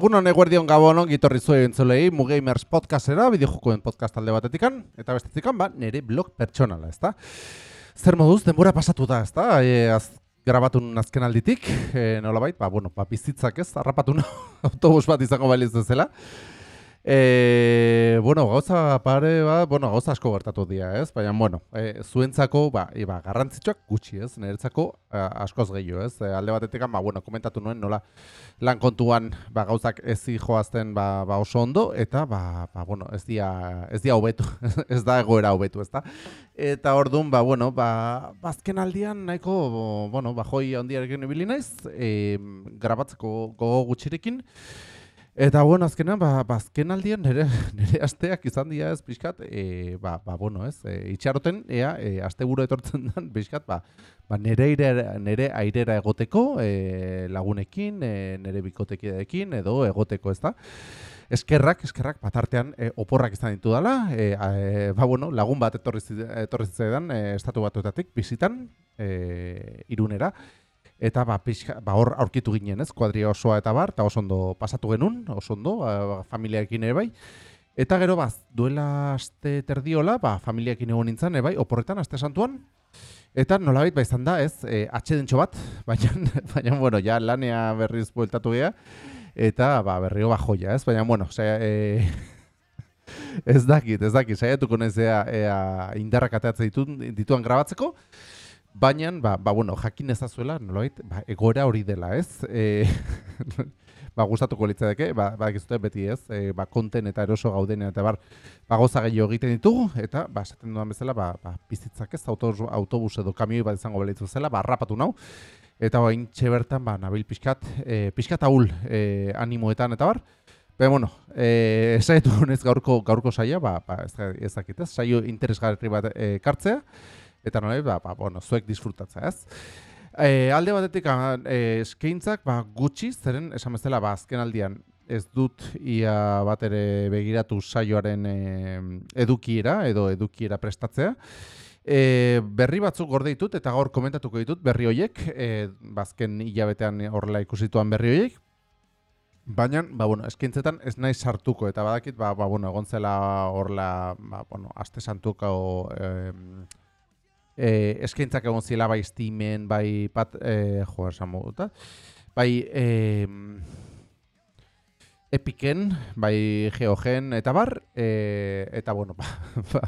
Egun honek guardion gabon ongi torri zuen entzulei Mugamers podcastera, bideojokoen podcast talde batetikan, eta bestetikan, ba, nire blog pertsonala, ezta? Zer moduz, denbora pasatu da, ezta? E, az, grabatun azken alditik, e, nolabait, ba, bueno, ba, bizitzak ez, harrapatu na, autobus bat izango baliz dezela. E, bueno, gauza pare bat, bueno, gauza asko gertatu dira, ez? Baina, bueno, e, zuentzako, ba, e, ba, garrantzitsuak gutxi, ez? Niretzako e, askoz gehiago, ez? E, alde batetik, ba, bueno, komentatu nuen nola lan kontuan ba, gauzak ez joazten ba, ba oso ondo, eta, ba, ba, bueno, ez dia, ez dia hobetu, ez da egoera hobetu, ez da? Eta orduan, ba, bueno, ba, bazken aldian nahiko, bueno, ba, joi handiarekin ibili naiz, e, grabatzeko gogo gutxirekin, Eta bueno, azkenean, ba, ba azken aldian nire, nire asteak izan dira ez pixkat, e, ba, ba, bueno, ez, e, itxaroten, ea, e, asteburu etortzen den pixkat, ba, ba nire, airera, nire airera egoteko e, lagunekin, e, nire bikotekideekin, edo egoteko, ez da. Eskerrak, eskerrak, batartean e, oporrak izan ditu dela, e, a, e, ba, bueno, lagun bat etorri, etorri zitzaidan e, estatu batuetatik, bizitan, e, irunera, Eta ba, pixka, ba hor aurkitu ginen, ez, kuadria osoa eta bar, eta oso ondo pasatu genuen, oso ondo, ba, ba, familiarekin ere bai. Eta gero, ba, duela aste terdiola, ba, familiarekin egon nintzen, ere bai, oporretan, aste santuan. Eta nolabait, ba, izan da, ez, e, atxedentxo bat, baina, baina, bueno, ja lanea berriz bueltatu gea, eta, ba, berrio ba joia, ez, baina, bueno, osea, e, ez dakit, ez dakit, saiatuko naiz ea, indarrak ateatzen ditun, dituan grabatzeko, Baina, ba, ba, bueno, jakin ezazuela, nolait, ba, egoera hori dela, ez? E, ba, gustatuko litzateke, ba, ba, beti ez, e, ba, konten eta eroso gauden eta bar, ba, goza gehiago egiten ditugu, eta, ba, esaten dudan bezala, ba, ba, bizitzak ez, autobus, autobus edo kamioi bat izango balitzu zela, ba, harrapatu nau, eta bain bertan, ba, nabil pixkat, e, pixkat ahul e, animoetan eta bar, Baina, bueno, eh, esaitu honez gaurko, gaurko saia, ba, ba, ez, ez dakit, ez, saio interesgarri bat e, kartzea, eta nola, ba, ba, bueno, zuek disfrutatza, ez? E, alde batetik e, eskaintzak ba, gutxi, zeren esan bezala ba, azken aldian ez dut ia bat ere begiratu saioaren e, edukiera edo edukiera prestatzea. E, berri batzuk gorde ditut eta gaur komentatuko ditut berri hoiek, e, bazken hilabetean horrela ikusituan berri hoiek, Baina, ba, bueno, eskaintzetan ez nahi sartuko, eta badakit, ba, ba, bueno, egon zela horla, ba, bueno, aste santuko em, e, eskaintzak egon zila bai Steamen, bai pat, e, jo, esan moduta, bai e, Epiken, bai Geogen, eta bar, e, eta bueno, ba, ba,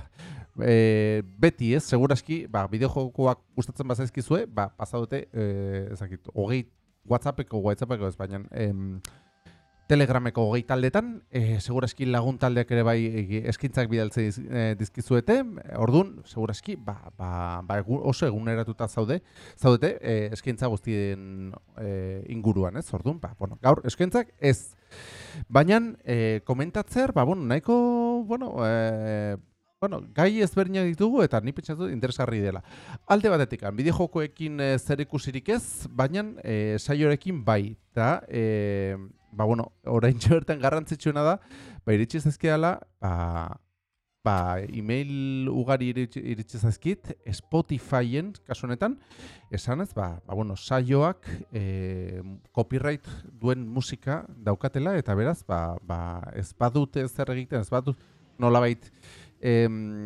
e, beti ez, seguraski, ba, bideojokoak gustatzen bazaizkizue, ba, pasadute, e, ezakit, hogei WhatsAppeko, WhatsAppeko ez, baina, em, Telegrameko hogei taldetan, e, seguraski lagun taldeak ere bai e, eskintzak bidaltze diz, e, dizkizuete, orduan, seguraski, ba, ba, ba oso eguneratuta zaude, zaudete, e, eskintza guztien e, inguruan, ez, orduan, ba, bueno, gaur eskintzak ez. Baina, e, komentatzer, ba, bueno, nahiko, bueno, e, bueno, gai ezberdinak ditugu eta ni pentsatu interesgarri dela. Alde batetik, bideojokoekin e, zer ikusirik ez, baina e, saiorekin bai. Eta, ba, bueno, orain bertan garrantzitsuena da, ba, iritsi zaizkidala, ba, ba, email ugari iritsi, iritsi zaizkit, Spotifyen, kasu honetan, esanez, ba, ba, bueno, saioak e, copyright duen musika daukatela, eta beraz, ba, ba, ez badute zer egiten, ez badut nolabait em,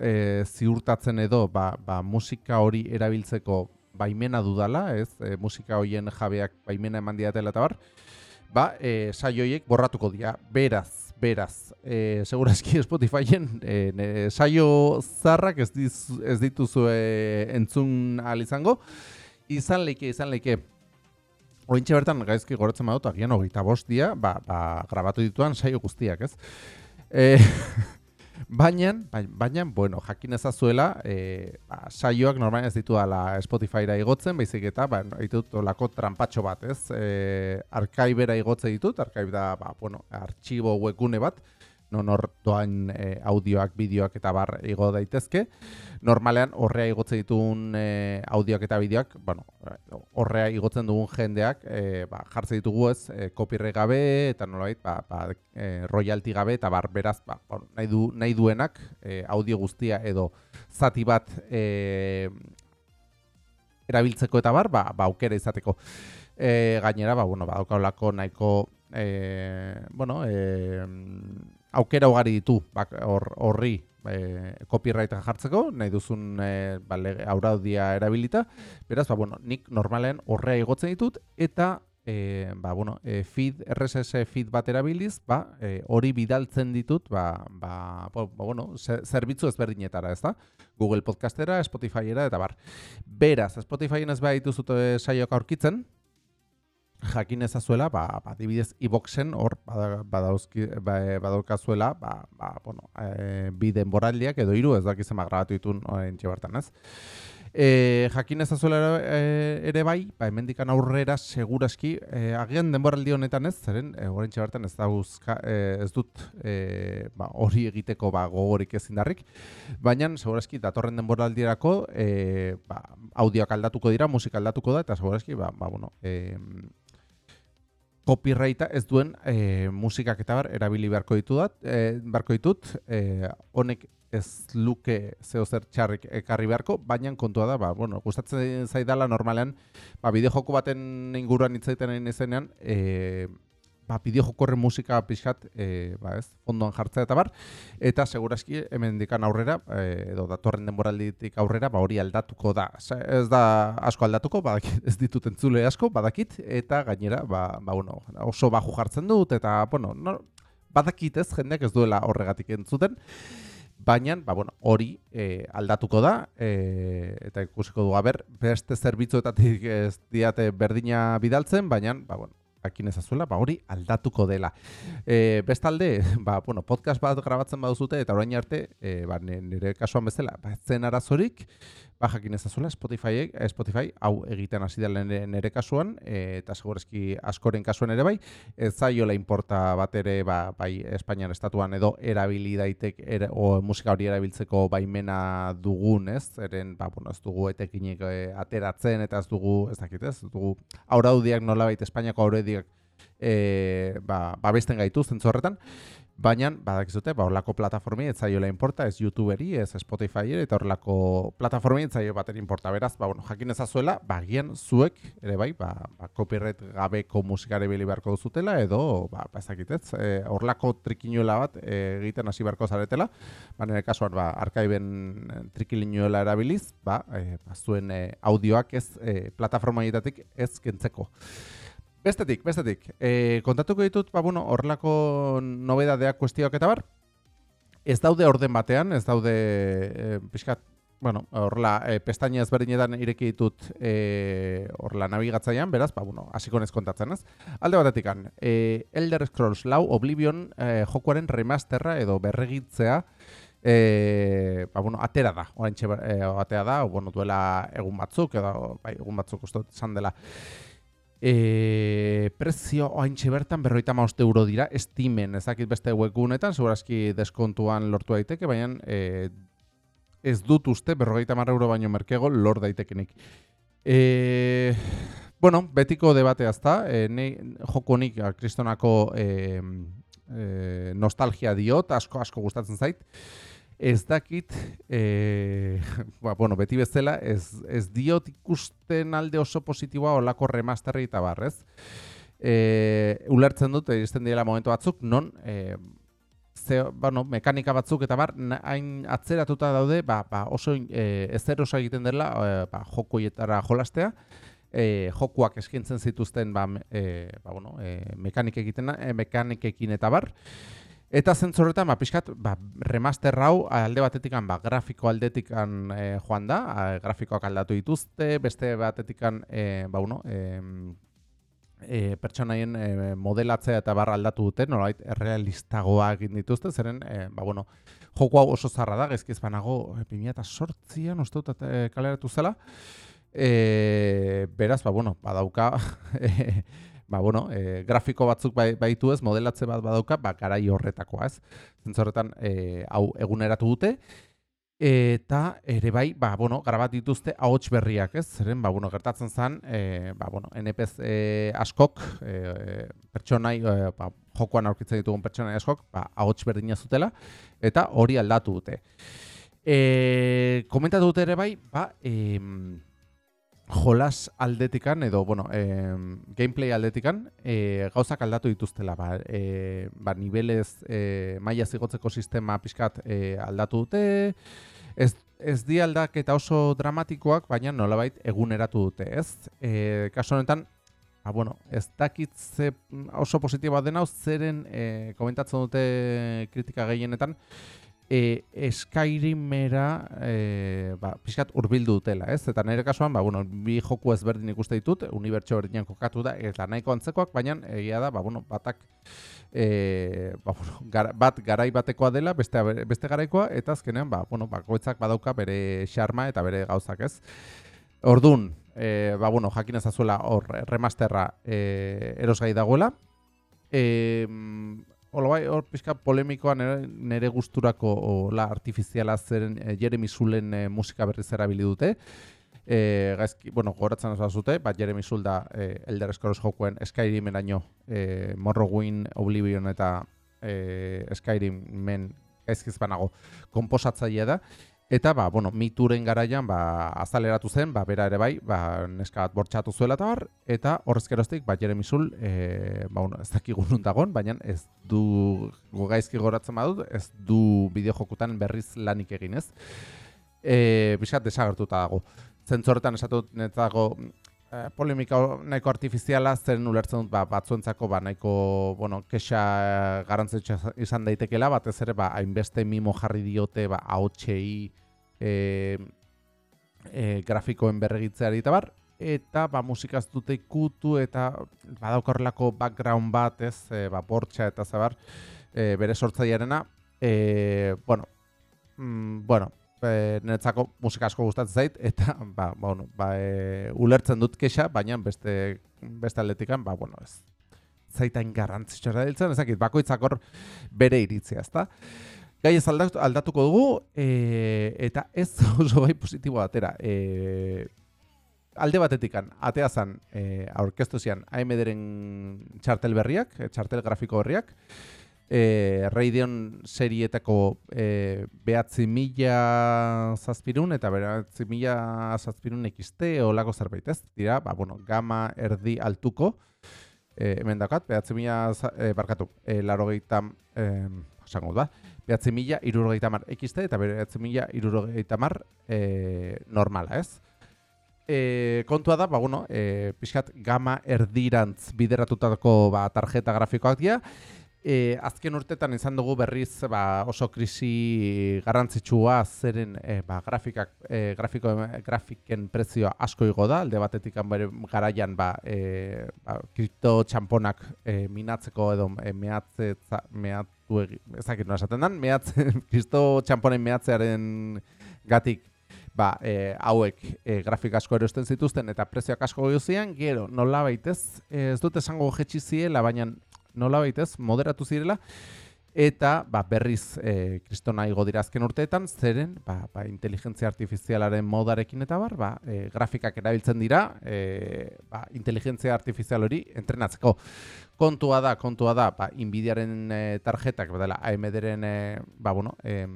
e, ziurtatzen edo ba, ba, musika hori erabiltzeko baimena dudala, ez, e, musika horien jabeak baimena eman diatela eta bar, ba, e, saioiek borratuko dira. Beraz, beraz, e, segurazki Spotifyen e, ne, saio zarrak ez, diz, ez dituzu e, entzun ahal izango. Izan leike, izan leike, Ointxe bertan gaizki goretzen badut, agian hogeita bost dia, ba, ba, grabatu dituan saio guztiak, ez? E, baina, baina, bueno, jakin ezazuela, e, ba, saioak normalen ez ditu dala Spotifyra igotzen, baizik eta, ba, ditut olako trampatxo bat, ez? E, arkaibera igotze ditut, arkaib da, ba, bueno, artxibo webgune bat, non hor doan e, audioak, bideoak eta bar igo daitezke. Normalean horrea igotzen ditun e, audioak eta bideoak, bueno, horrea igotzen dugun jendeak e, ba, jartzen ditugu ez, e, kopirre gabe eta nolabait, ba, ba, e, royalty gabe eta bar beraz, ba, nahi, du, nahi duenak e, audio guztia edo zati bat e, erabiltzeko eta bar, ba, ba aukera izateko. E, gainera, ba, bueno, ba, nahiko, e, bueno, e, aukera ugari ditu horri e, copyrighta jartzeko, nahi duzun e, ba, auraudia erabilita. Beraz, ba, bueno, nik normalen horrea igotzen ditut, eta e, ba, bueno, e, feed, RSS feed bat erabiliz, ba, e, hori bidaltzen ditut, ba, ba, ba, bueno, zerbitzu ezberdinetara, ez da? Google Podcastera, Spotifyera, eta bar. Beraz, Spotifyen ez behar dituzut saioak aurkitzen, jakin ezazuela, ba, ba dibidez iboxen hor badauzki ba, badaukazuela, ba, ba bueno, e, bi denboraldiak edo hiru ez dakiz grabatu ditun oraintxe bertan, ez? E, jakin ezazuela ere, ere bai, ba hemendikan aurrera seguraski e, agian denboraldi honetan ez, zeren e, oraintxe bertan ez dauzka e, ez dut e, ba, hori egiteko ba gogorik ezindarrik, baina seguraski datorren denboraldirako e, ba, audioak aldatuko dira, musika aldatuko da eta seguraski ba, ba bueno, e, copyrighta ez duen e, musikak eta bar erabili beharko ditu dat, e, beharko ditut, e, honek ez luke zeo zer txarrik ekarri beharko, baina kontua da, ba, bueno, gustatzen zaidala normalean, ba, bideo joko baten inguruan hitzaiten izenean, e, ba, bideo jokorren musika pixkat, e, ba ez, ondoan jartzea eta bar, eta seguraski hemen dikan aurrera, e, edo datorren denboralditik aurrera, ba, hori aldatuko da. Ez da asko aldatuko, badakit, ez ditut entzule asko, badakit, eta gainera, ba, ba, bueno, oso baju jartzen dut, eta, bueno, no, badakit ez, jendeak ez duela horregatik entzuten, Baina, ba, bueno, hori e, aldatuko da, e, eta ikusiko du, ber, beste zerbitzuetatik ez diate berdina bidaltzen, baina, ba, bueno, jakin ezazuela, ba hori aldatuko dela. E, bestalde, ba, bueno, podcast bat grabatzen baduzute eta orain arte, e, ba, nire kasuan bezala, ba, zen arazorik, jakin ezazuela, Spotify, Spotify hau egiten hasi dela nire kasuan, e, eta segurazki askoren kasuan ere bai, ez zaiola importa bat ere, ba, bai, Espainian estatuan edo erabili daitek, er, o musika hori erabiltzeko baimena dugun, ez? Eren, ba, bueno, ez dugu etekinik e, ateratzen, eta ez dugu, ez dakit, ez? Dugu, auraudiak nola baita Espainiako auraudiak e, ba, babesten gaitu zentzu horretan, baina badakizute, ba, horlako plataformi ez zaiola importa, ez YouTuberi, ez Spotify eta horlako plataformi ez zaio baten importa, beraz, ba, bueno, jakin ezazuela, ba, gian zuek, ere bai, ba, ba, copyright gabeko musikare bili beharko duzutela, edo, ba, ba ezakitez, e, horlako trikinuela bat e, egiten hasi beharko zaretela, ba, nire kasuan, ba, arkaiben trikinuela erabiliz, ba, e, ba, zuen e, audioak ez e, plataforma ez kentzeko. Bestetik, bestetik. E, kontatuko ditut, ba, bueno, horrelako nobedadeak kuestioak eta bar. Ez daude orden batean, ez daude e, pixkat, bueno, horrela, e, pestaina ezberdinetan ireki ditut e, horrela nabigatzaian, beraz, ba, bueno, hasiko nez kontatzen, ez? Alde batetik, e, Elder Scrolls lau Oblivion e, jokuaren remasterra edo berregitzea e, ba, bueno, atera da, orain txe, e, atera da, bueno, duela egun batzuk, edo, bai, egun batzuk uste dela. E, prezio oaintxe bertan berroita maoste euro dira, estimen ezakit beste webgunetan, segurazki deskontuan lortu daiteke, baina e, ez dut uste berrogeita marra euro baino merkego lor daitekenik. E, bueno, betiko debateaz da, e, joko nik kristonako e, e, nostalgia diot, asko asko gustatzen zait, ez dakit, e, ba, bueno, beti bezala, ez, ez diot ikusten alde oso positiboa olako remasterri eta barrez. E, ulertzen dut, izten dira momentu batzuk, non, e, ze, bueno, mekanika batzuk eta bar, hain atzeratuta daude, ba, ba, oso e, ezer oso egiten dela e, ba, jokoietara jolastea, e, jokuak eskintzen zituzten ba, e, ba, bueno, e, mekanik egiten, e, mekanikekin eta bar. Eta zentzorretan, ba, pixkat, ba, remaster hau alde batetikan, ba, grafiko aldetikan e, joan da, a, grafikoak aldatu dituzte, beste batetikan, e, ba, bueno, e, e, pertsonaien e, modelatzea eta barra aldatu dute, nolait errealistagoa egin dituzte, zeren, e, ba, bueno, joko hau oso zarra da, gezkiz banago, e, 2008an, uste dut, e, kaleratu zela, e, beraz, ba, bueno, badauka, e, ba, bueno, e, grafiko batzuk bai, baitu ez, modelatze bat badauka, ba, garai horretakoa, ez? Zentzorretan, e, hau eguneratu dute, eta ere bai, ba, bueno, grabat dituzte ahots berriak, ez? Zeren, ba, bueno, gertatzen zen, e, ba, bueno, NPC e, askok, e, pertsonai, e, ba, jokoan aurkitzen ditugun pertsonai askok, ba, ahots berdina zutela, eta hori aldatu dute. E, komentatu dute ere bai, ba, em, jolas aldetikan edo bueno, eh, gameplay aldetikan eh, gauzak aldatu dituztela ba, eh, ba nivelez eh, maila zigotzeko sistema pixkat eh, aldatu dute. Ez, ez di aldaketa oso dramatikoak baina nolabait eguneratu dute ez? Eh, kasu honetan Ba, bueno, ez dakit ze oso positiboa den hau, zeren eh, komentatzen dute kritika gehienetan, e, Skyrimera e, ba, pixkat urbildu dutela, ez? Eta nire kasuan, ba, bueno, bi joku ezberdin ikuste ditut, unibertso berdinean kokatu da, eta nahiko antzekoak, baina egia da, ba, bueno, batak e, ba, bueno, gara, bat garai batekoa dela, beste, beste garaikoa, eta azkenean, ba, bueno, bakoitzak badauka bere xarma eta bere gauzak, ez? Ordun, e, ba, bueno, jakin ezazuela hor remasterra e, erosgai dagoela. E, Ola bai, hor pixka polemikoa nere, nere gusturako ola artifiziala zeren e, Jeremy Zulen e, musika berriz erabili dute. E, gaizki, bueno, goratzen ez zute, bat Jeremy Zul da e, Elder Scrolls jokuen Skyrimeraino e, Morrowind, Oblivion eta e, Skyrimen gaizkiz banago komposatzailea da. Eta, ba, bueno, mituren garaian, ba, azaleratu zen, ba, bera ere bai, ba, neska bat bortxatu zuela eta bar, eta horrez geroztik, ba, Jeremy Zul, e, ba, bueno, ez dakigun nun dagon, baina ez du, gogaizki goratzen badut, ez du bideojokutan berriz lanik egin ez. E, Biskat desagertuta dago. Zentzorretan esatut netzago, e, polemika nahiko artifiziala, zen ulertzen dut ba, batzuentzako ba, nahiko bueno, kexa garrantzitsua izan daitekela, batez ere ba, hainbeste mimo jarri diote ba, ahotsei e, e, grafikoen berregitzeari eta bar, eta ba, musikaz dute ikutu eta badaukorrelako background bat, ez, e, ba, bortxa eta zabar, e, bere sortzailearena, e, bueno, mm, bueno, e, niretzako musika asko gustatzen zait eta ba, bueno, ba, e, ulertzen dut kexa, baina beste beste aldetikan, ba bueno, ez zaitain garrantzitsua da diltzen, ezakit bakoitzak hor bere iritzia, ezta? Gai ez aldatu, aldatuko dugu e, eta ez oso gai positiboa atera. E, alde batetikan, atea zan, e, aurkeztu zian AMD-ren txartel berriak, txartel grafiko berriak, e, Radeon serietako e, behatzi mila zazpirun eta behatzi mila zazpirun XT olako zerbait ez. Dira, ba, bueno, gama erdi altuko, e, hemen daukat, behatzi mila, e, barkatu, e, laro gehieta, e, esango da, behatzi mila irurogeita mar XT eta behatzi mila irurogeita mar e, normala ez. E, kontua da, ba, bueno, e, pixkat gama erdirantz bideratutako ba, tarjeta grafikoak dira, E, azken urtetan izan dugu berriz ba, oso krisi garrantzitsua zeren e, ba, grafikak, e, grafiko, grafiken prezioa asko igo da, alde batetik garaian ba, e, ba, kripto txamponak e, minatzeko edo e, mehatze, za- mehatu egi, ezakit nola esaten dan, mehatze, kripto txamponen mehatzearen gatik ba, e, hauek e, grafik asko erosten zituzten eta prezioak asko gehiago zian, gero nola baitez, ez dut esango jetxi ziela, baina nola baitez, moderatu zirela, eta ba, berriz e, kristona igo dira azken urteetan, zeren ba, ba, inteligentzia artifizialaren modarekin eta bar, ba, e, grafikak erabiltzen dira, e, ba, inteligentzia artifizial hori entrenatzeko. Kontua da, kontua da, ba, Nvidiaren e, tarjetak, dela AMD-ren, e, ba, bueno, e,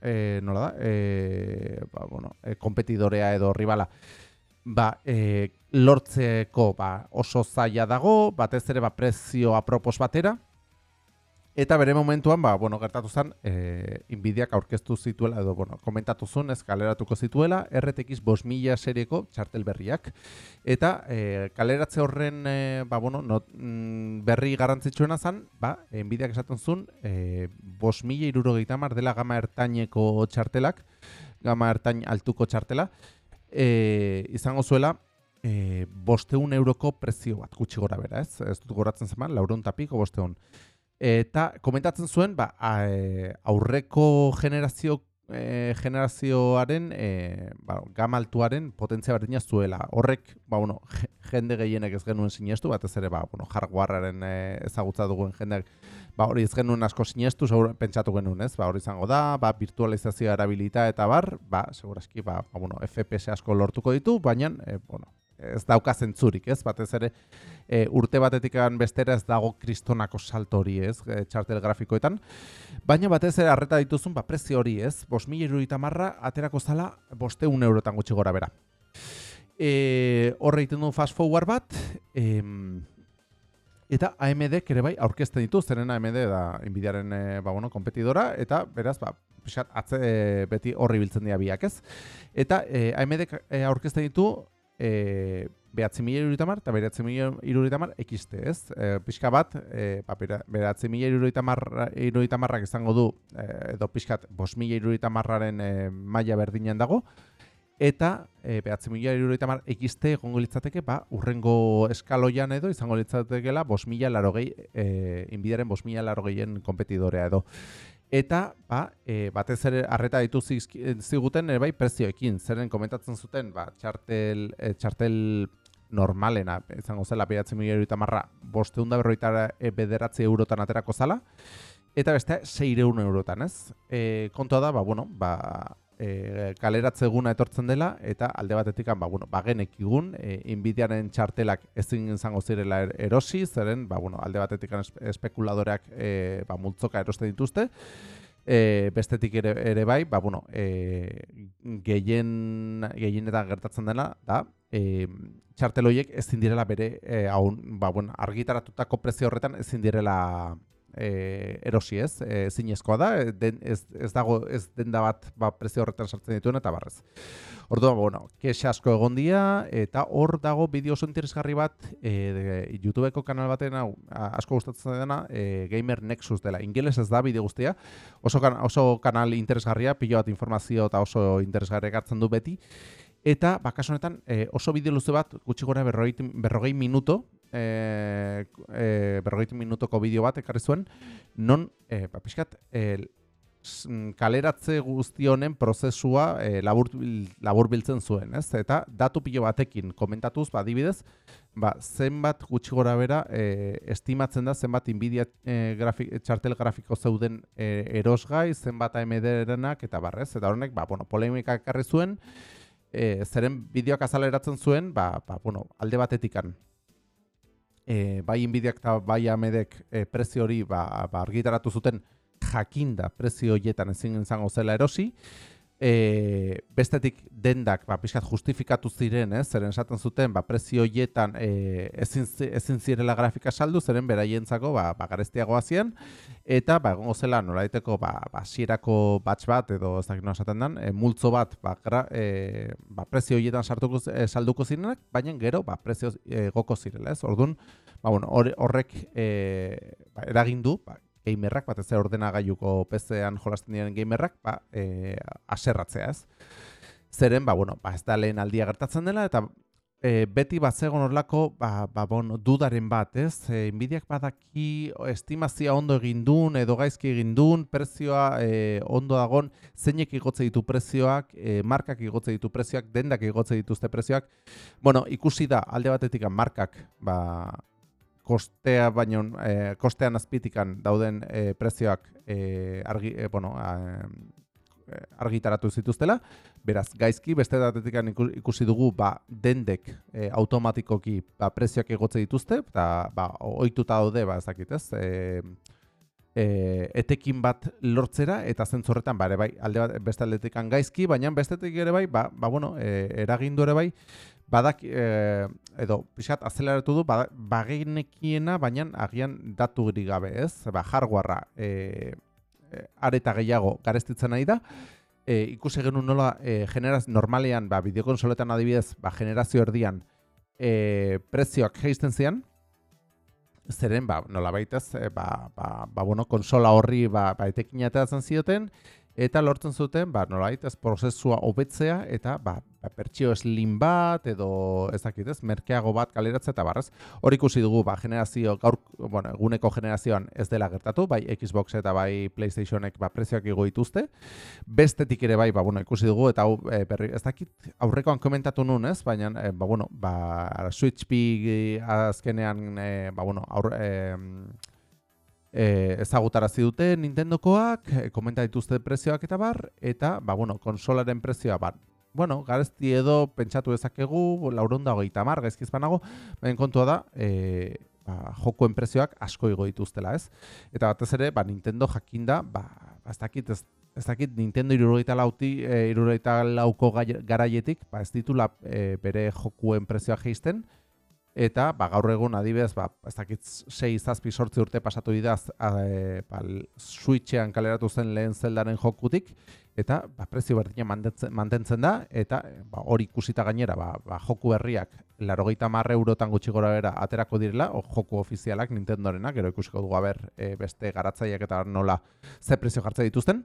e, nola da, e, ba, bueno, e, kompetidorea edo ribala, ba, e, lortzeko ba, oso zaila dago, batez ere ba, prezio apropos batera, Eta bere momentuan, ba, bueno, gertatu zen, e, Nvidiak aurkeztu zituela, edo, bueno, komentatu zuen, ez kaleratuko zituela, RTX 5000 serieko txartel berriak. Eta e, kaleratze horren, e, ba, bueno, not, mm, berri garrantzitsuena zen, ba, Nvidiak esaten zuen, e, 5000 irurogeita mar dela gama ertaineko txartelak, gama ertain altuko txartela, e, izango zuela, e, bosteun euroko prezio bat, gutxi gora bera, ez? Ez dut goratzen zeman, laureun tapiko bosteun. Eta komentatzen zuen, ba, a, e, aurreko generazio e, generazioaren e, ba, gama altuaren potentzia berdina zuela. Horrek, ba, bueno, je- jende gehienek ez genuen sinestu, batez ere, ba, bueno, hardwarearen e, ezagutza dugun jendeak, ba, hori ez genuen asko sinestu, segur, pentsatu genuen, ez? Ba, hori izango da, ba, virtualizazioa erabilita eta bar, ba, seguraski, ba, ba, bueno, FPS asko lortuko ditu, baina, e, bueno, ez dauka zentzurik, ez? Batez ere, e, urte batetikan bestera ez dago kristonako salto hori, ez? E, txartel grafikoetan. Baina batez ere arreta dituzun, ba, prezio hori, ez? Bos mila irurogeita marra, aterako zala, bosteun eurotan gutxi gora bera. E, horre egiten du fast forward bat, em, eta AMD ere bai aurkezten ditu, zeren AMD da Nvidiaren e, ba, bueno, kompetidora, eta beraz, ba, pixkat, atze e, beti horri biltzen dira biak, ez? Eta e, AMD e, aurkezten ditu, e, behatzi mila irurogeita mar, eta behatzi mila irurogeita mar XT, ez? E, pixka bat, e, ba, behatzi mila irurogeita marra- irurogeita marrak izango du, e, edo pixkat, bos mila irurogeita marraren e, maila berdinen dago, eta e, behatzi mila irurogeita mar XT egongo litzateke, ba, urrengo eskaloian edo izango litzatekela bos mila larogei, e, inbideren bos mila larogeien kompetidorea edo. Eta, ba, e, batez ere arreta ditu zizki- ziguten ere bai prezioekin, zeren komentatzen zuten, ba, txartel, e, txartel normalena, izango zela, behatzen mila euro marra, bosteunda berroita e, bederatzi eurotan aterako zala, eta beste, seireun eurotan, ez? E, kontua da, ba, bueno, ba, e, kaleratze eguna etortzen dela, eta alde batetik, ba, bueno, bagenek igun, e, Nvidiaren txartelak ezin izango zirela er- erosi, zeren, ba, bueno, alde batetik espekuladoreak e, ba, multzoka erosten dituzte, e, bestetik ere, ere bai, ba, bueno, e, gehien, gehienetan gertatzen dena, da, e, txartel horiek ezin direla bere, e, hau, ba, bueno, argitaratutako prezio horretan ezin direla e, erosi ez, e, zinezkoa da, e, den, ez, ez dago ez denda bat ba, prezio horretan sartzen dituen eta barrez. Orduan, bueno, kexa asko egon dira, eta hor dago bideo oso interesgarri bat, e, YouTubeko kanal baten hau, asko gustatzen dena, e, Gamer Nexus dela. Ingeles ez da bideo guztia, oso, kan, oso kanal interesgarria, pilo bat informazio eta oso interesgarriak hartzen du beti, eta bakaso honetan e, oso bideo luze bat, gutxi gora berrogei, berrogei minuto, e, e, berrogei minutoko bideo bat ekarri zuen, non, e, ba, pixkat, e, mm, kaleratze guzti honen prozesua e, labur, labur zuen, ez? Eta datu pilo batekin komentatuz, ba, adibidez, ba, zenbat gutxi gora bera e, estimatzen da zenbat Nvidia e, grafik, txartel grafiko zeuden e, erosgai, zenbat AMD-erenak eta barrez. Eta hornek, ba, bueno, polemika ekarri zuen, e, zeren bideoak azaleratzen zuen, ba, ba, bueno, alde batetikan e, bai Nvidiak eta bai AMDek e, prezio hori ba, ba, argitaratu zuten jakinda prezio horietan ezin izango zela erosi, e, bestetik dendak ba, pixkat justifikatu ziren, ez, zeren esaten zuten ba, prezio horietan e, ezin, zi- ezin zirela grafika saldu, zeren beraientzako ba, ba, garestiagoa ziren, eta ba, egongo zela nolaiteko ba, ba, hasierako batch bat, edo ez dakit nola esaten den, e, multzo bat ba, gra, e, ba, prezio horietan sartuko, e, salduko zirenak, baina gero ba, prezio e, goko zirela, ez, orduan, ba, bueno, hor- horrek e, ba, eragin du, ba, gamerrak, batez ere ordenagailuko PC-an jolasten diren gamerrak, ba, e, aserratzea, ez? Zeren, ba, bueno, ba, ez da lehen aldia gertatzen dela, eta e, beti bat zegoen horlako, ba, ba, bon, dudaren bat, ez? E, Nvidiak badaki estimazioa ondo egin duen, edo gaizki egin duen, prezioa e, ondo dagon, zeinek igotze ditu prezioak, e, markak igotze ditu prezioak, dendak igotze dituzte prezioak. Bueno, ikusi da, alde batetik markak, ba, kostea baino e, kostean azpitikan dauden e, prezioak e, argi, e, bueno, a, argitaratu zituztela, beraz gaizki beste datetikan iku- ikusi dugu ba dendek e, automatikoki ba prezioak igotze dituzte eta ba ohituta daude ba ez dakit, ez? E, e, etekin bat lortzera eta zentzorretan ba ere bai alde bat beste aldetikan gaizki baina bestetik ere bai ba, ba bueno e, eragindu ere bai badak e, edo pixat azeleratu du ba, baginekiena baina agian daturik gabe ez? Ba hardwarea e, e, areta gehiago garestitzen nahi da. E, ikusi genuen nola e, generaz normalean ba bideokonsoletan adibidez ba generazio erdian e, prezioak jaisten zian. Zeren, ba, nola baitez, e, ba, ba, ba, bueno, konsola horri ba, ba, etekin zioten, eta lortzen zuten, ba, nola baitez, prozesua hobetzea, eta ba, ba, pertsio slim bat, edo ez dakit ez, merkeago bat kaleratzea, eta barrez, hor ikusi dugu, ba, generazio, gaur, bueno, eguneko generazioan ez dela gertatu, bai Xbox eta bai Playstationek ba, prezioak igo dituzte, bestetik ere bai, ba, bueno, ikusi dugu, eta e, berri, ez dakit, aurrekoan komentatu nun, ez, baina, e, ba, bueno, ba, Switch P azkenean, e, ba, bueno, aur, e, e, ezagutarazi dute Nintendokoak, e, komenta dituzte prezioak eta bar, eta, ba, bueno, konsolaren prezioa, ba, bueno, garezti edo pentsatu dezakegu, lauronda hogeita mar, gaizkiz banago, baina kontua da, e, ba, joko enpresioak asko igo dituztela, ez? Eta batez ere, ba, Nintendo jakinda, ba, ba ez dakit, ez, ez dakit Nintendo irurogeita lauti, e, irurogeita lauko garaietik, ba, ez ditula e, bere joku enpresioa geisten, eta ba, gaur egun adibidez, ba, ez dakit 6 zazpi sortzi urte pasatu didaz, e, ba, Switchean kaleratu zen lehen zeldaren jokutik, eta ba, prezio berdina mantentzen da, eta ba, hori ikusita gainera, ba, ba, joku berriak larogeita marre eurotan gutxi gora bera aterako direla, o, joku ofizialak Nintendorenak, gero ikusiko dugu haber e, beste garatzaileak eta nola ze prezio jartzen dituzten.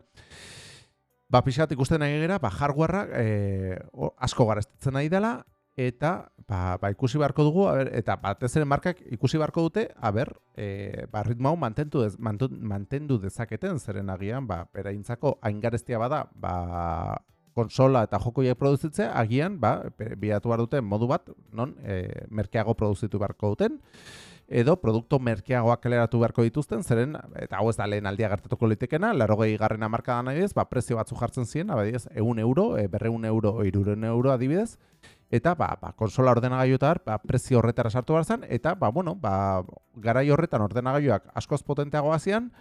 Ba, pixat ikusten nahi gara, ba, hardwarea e, asko garestetzen nahi dela, eta ba, ba ikusi beharko dugu, a ber, eta batez ere markak ikusi beharko dute, a ber, e, ba, ritmo hau mantentu, dez, mantendu dezaketen zeren agian, ba, beraintzako aingarestia bada, ba, konsola eta jokoiek produzitzea, agian, ba, biatu behar duten modu bat, non, e, merkeago produzitu beharko duten, edo produkto merkeagoak kaleratu beharko dituzten, zeren, eta hau ez da lehen aldia gertatuko litekena, laro gehi garrena marka da nahi ez, ba, prezio batzu jartzen ziren, abadiez, egun euro, e, berreun euro, iruren euro adibidez, eta ba, ba, konsola ordenagailuetar ba, prezio horretara sartu behar zen, eta ba, bueno, ba, garai horretan ordenagailuak askoz potenteagoa zian,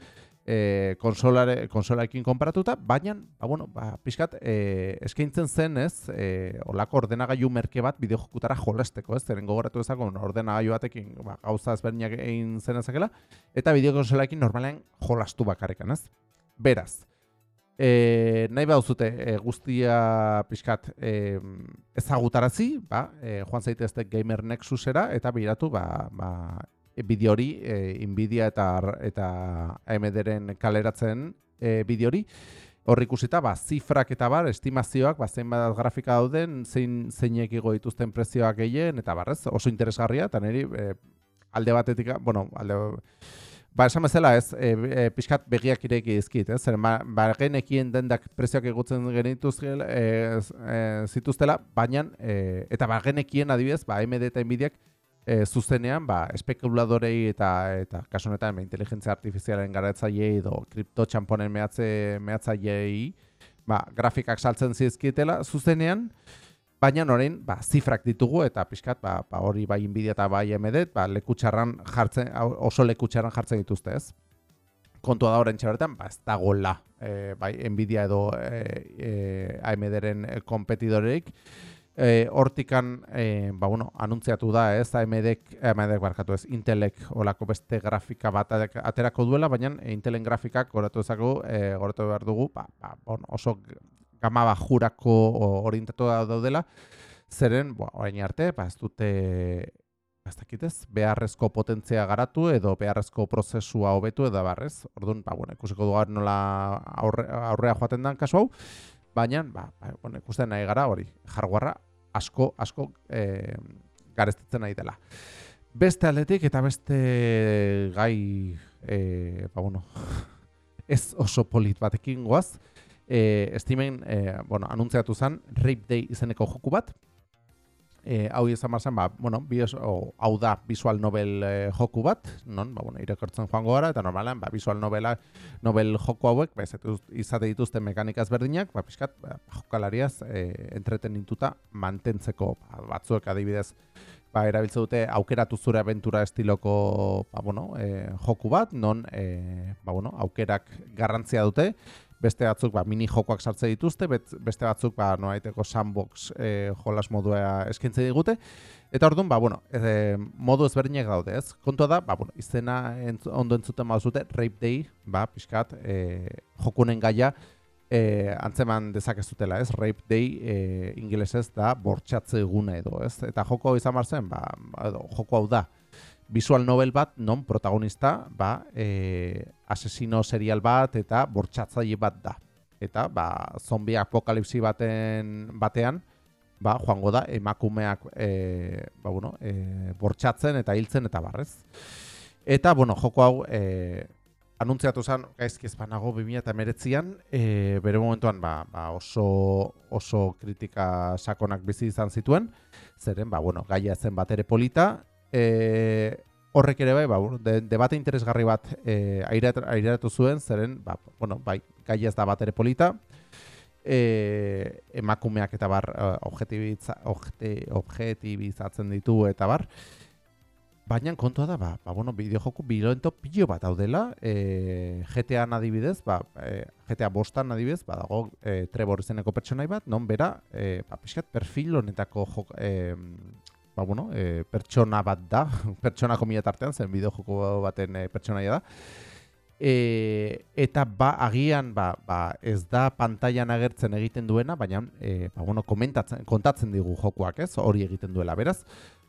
e, konsolare, konsolarekin konparatuta, baina, ba, bueno, ba, pixkat, e, eskaintzen zen, ez, e, olako ordenagailu merke bat bideojokutara jolesteko, ez, zeren gogoratu ezako ordenagailu batekin ba, gauza ezberdinak egin zen ezakela, eta bideokonsolarekin normalean jolastu bakarrekan, ez. Beraz, E, nahi behar zute e, guztia pixkat e, ezagutarazi, ba, e, joan zaitezte Gamer Nexusera eta biratu ba, ba, bideo hori, e, Nvidia eta, eta AMD-ren kaleratzen e, bideo hori. Hor ikusita, ba, zifrak eta bar, estimazioak, ba, zein bat grafika dauden, zein zeinek igo dituzten prezioak gehien, eta barrez, oso interesgarria, eta niri, e, alde batetik, bueno, alde, Ba, esan bezala ez, e, e, pixkat begiak ireki izkit, ez? Zer, ba, ba genekien dendak prezioak egutzen genituz e, e, zituztela, baina, e, eta ba genekien adibidez, ba, AMD eta Nvidiak e, zuzenean, ba, espekuladorei eta, eta kasunetan, ba, inteligentzia artifizialen garatzaiei edo kripto txamponen mehatze, mehatzaiei, ba, grafikak saltzen zizkitela zuzenean, Baina orain, ba, zifrak ditugu eta pixkat, ba, ba, hori bai Nvidia eta bai AMD, ba, lekutxarran jartzen, oso lekutxarran jartzen dituzte ez. Kontua da horren txabertan, ba, ez dagoela e, bai Nvidia edo e, e, AMD-ren kompetidoreik. E, hortikan, e, ba, bueno, anuntziatu da ez, AMD-ek, AMD barkatu ez, Intelek olako beste grafika bat aterako duela, baina Intelen grafikak goratu ezako, e, goratu behar dugu, ba, ba, bon, oso gama bajurako orientatu daudela, zeren, bo, orain arte, ba, ez dute, ez dakitez, beharrezko potentzia garatu edo beharrezko prozesua hobetu edo barrez. Orduan, ba, bueno, ikusiko dugar nola aurre, aurrea joaten den kasu hau, baina, ba, ba, bueno, ikusten nahi gara hori, jarguarra asko, asko e, garestitzen nahi dela. Beste aldetik eta beste gai, e, ba, bueno, ez oso polit batekin goaz, e, estimen, e, bueno, anuntziatu zen, Rape Day izeneko joku bat. E, hau izan bazen, ba, bueno, bios, o, hau da visual novel e, joku bat, non, ba, bueno, irekortzen joango gara, eta normalan, ba, visual novela, novel joku hauek, ba, izate dituzten mekanikaz berdinak, ba, pixkat, ba, jokalariaz, e, entreten mantentzeko, ba, batzuek adibidez, ba, erabiltze dute aukeratu zure aventura estiloko ba, bueno, e, joku bat, non e, ba, bueno, aukerak garrantzia dute, beste batzuk ba, mini jokoak sartze dituzte, bet, beste batzuk ba, noaiteko sandbox e, jolas modua eskaintze digute, Eta orduan, ba, bueno, e, modu ezberdinak daude, ez? Kontua da, ba, bueno, izena entz, ondo entzuten baduzute, Rape Day, ba, pixkat, e, jokunen gaia, e, antzeman dezakezutela, ez? Rape Day e, ingelesez da bortxatze eguna edo, ez? Eta joko izan marzen, ba, edo, joko hau da, visual novel bat, non protagonista, ba, e, asesino serial bat eta bortxatzaile bat da. Eta, ba, zombi apokalipsi baten batean, ba, joango da emakumeak e, ba, bueno, e, bortxatzen eta hiltzen eta barrez. Eta, bueno, joko hau e, anuntziatu zen gaizki ezpanago 2008an, e, bere momentuan ba, ba oso, oso kritika sakonak bizi izan zituen, zeren, ba, bueno, gaia zen bat ere polita, e, horrek ere bai, ba, de, debate interesgarri bat e, aireratu zuen, zeren, ba, bueno, bai, gaia ez da bat ere polita, e, emakumeak eta bar e, objetibizatzen ditu eta bar. Baina kontua da ba, ba bueno, bideojoku bilento pilo bat daudela. E, GTA adibidez ba, e, GTA bostan adibidez ba, dago e, Trevor izeneko pertsonai bat non bera e, ba, pixkat perfil honetako jok, e, ba, bueno, e, pertsona bat da pertsona komila tartean zen bideojoko baten e, pertsonaia da. E, eta ba, agian ba, ba, ez da pantailan agertzen egiten duena, baina e, ba, bueno, komentatzen, kontatzen digu jokoak ez, hori egiten duela. Beraz,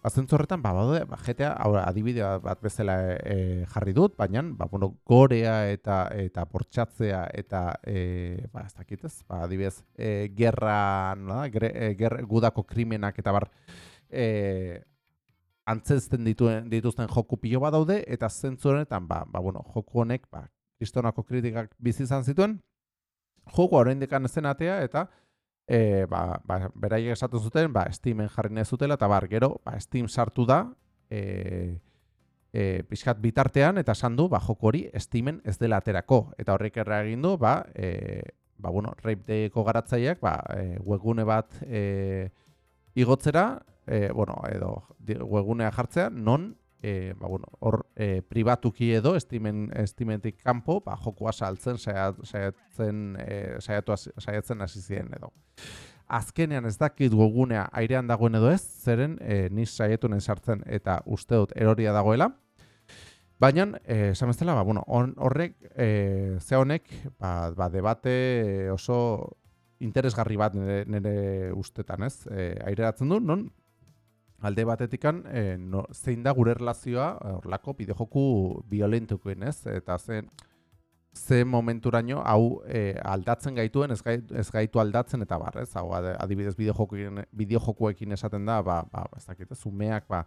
azentzorretan, ba, ba, ba, GTA adibide bat bezala e, jarri dut, baina ba, bueno, gorea eta eta portxatzea eta e, ba, ez dakit ez, ba, adibidez, e, gerra, no, gre, e, ger, gudako krimenak eta bar, e, antzezten dituen dituzten joku pilo bat daude eta zentzu honetan ba, ba bueno, joku honek ba kristonako kritikak bizi izan zituen. Joku oraindik zen atea eta e, ba, ba, beraiek esaten zuten ba Steamen jarri nahi zutela eta bar gero ba, Steam sartu da e, e, pixkat bitartean eta esan du ba, joku hori Steamen ez dela aterako eta horrek erra egin du ba, e, ba, bueno, Rape garatzaileak ba, e, webgune bat e, igotzera e, bueno, edo webgunea jartzea, non e, ba, bueno, hor e, pribatuki edo estimen estimentik kanpo, ba jokoa saltzen saiatzen e, saiatu saiatzen hasi ziren edo. Azkenean ez dakit webgunea airean dagoen edo ez, zeren e, ni saiatu nen sartzen eta uste dut eroria dagoela. Baina, esan bezala, ba, bueno, horrek, eh, ze honek, ba, ba, debate oso interesgarri bat nire, nire ustetan, ez? Eh, aireratzen du, non, alde batetikan e, no, zein da gure relazioa horlako bideojoku violentukoen, ez? Eta zen ze momenturaino hau e, aldatzen gaituen ez, ez gaitu aldatzen eta bar, ez? Hau adibidez bideojokuekin bideojokuekin esaten da, ba, ba ez dakit, umeak ba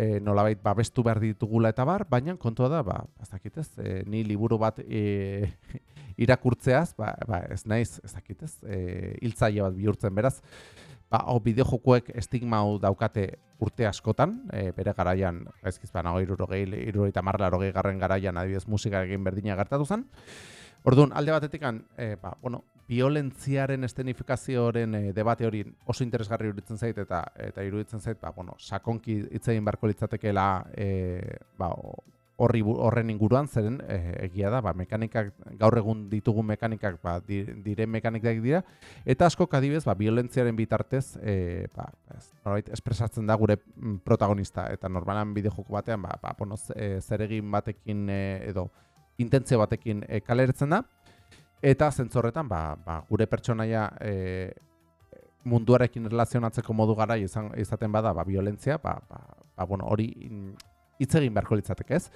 E, nolabait babestu behar ditugula eta bar, baina kontua da, ba, ez dakit e, ni liburu bat e, irakurtzeaz, ba, ba, ez naiz, ez dakit e, iltzaile bat bihurtzen beraz, ba, hau bideojokuek estigma hau daukate urte askotan, e, bere garaian, ba, nago, irurogei, irurogei tamarla, garren garaian, adibidez musika egin berdina gertatu zen. Orduan, alde batetik, e, ba, bueno, violentziaren estenifikazioaren e, debate hori oso interesgarri iruditzen zait, eta eta iruditzen zait, ba, bueno, sakonki hitzein barko litzatekeela e, ba, horri horren inguruan zeren eh, egia da ba, mekanikak gaur egun ditugun mekanikak ba, diren mekanikak dira eta asko kadibez ba violentziaren bitartez eh ba norbait espresatzen da gure mm, protagonista eta normalan bideojoko batean ba, ba bueno, e, zeregin batekin e, edo intentzio batekin e, kalertzen da eta zentzorretan ba, ba, gure pertsonaia e, munduarekin relazionatzeko modu gara izan izaten bada ba violentzia ba, ba, ba bueno hori hitz egin beharko litzateke, ez?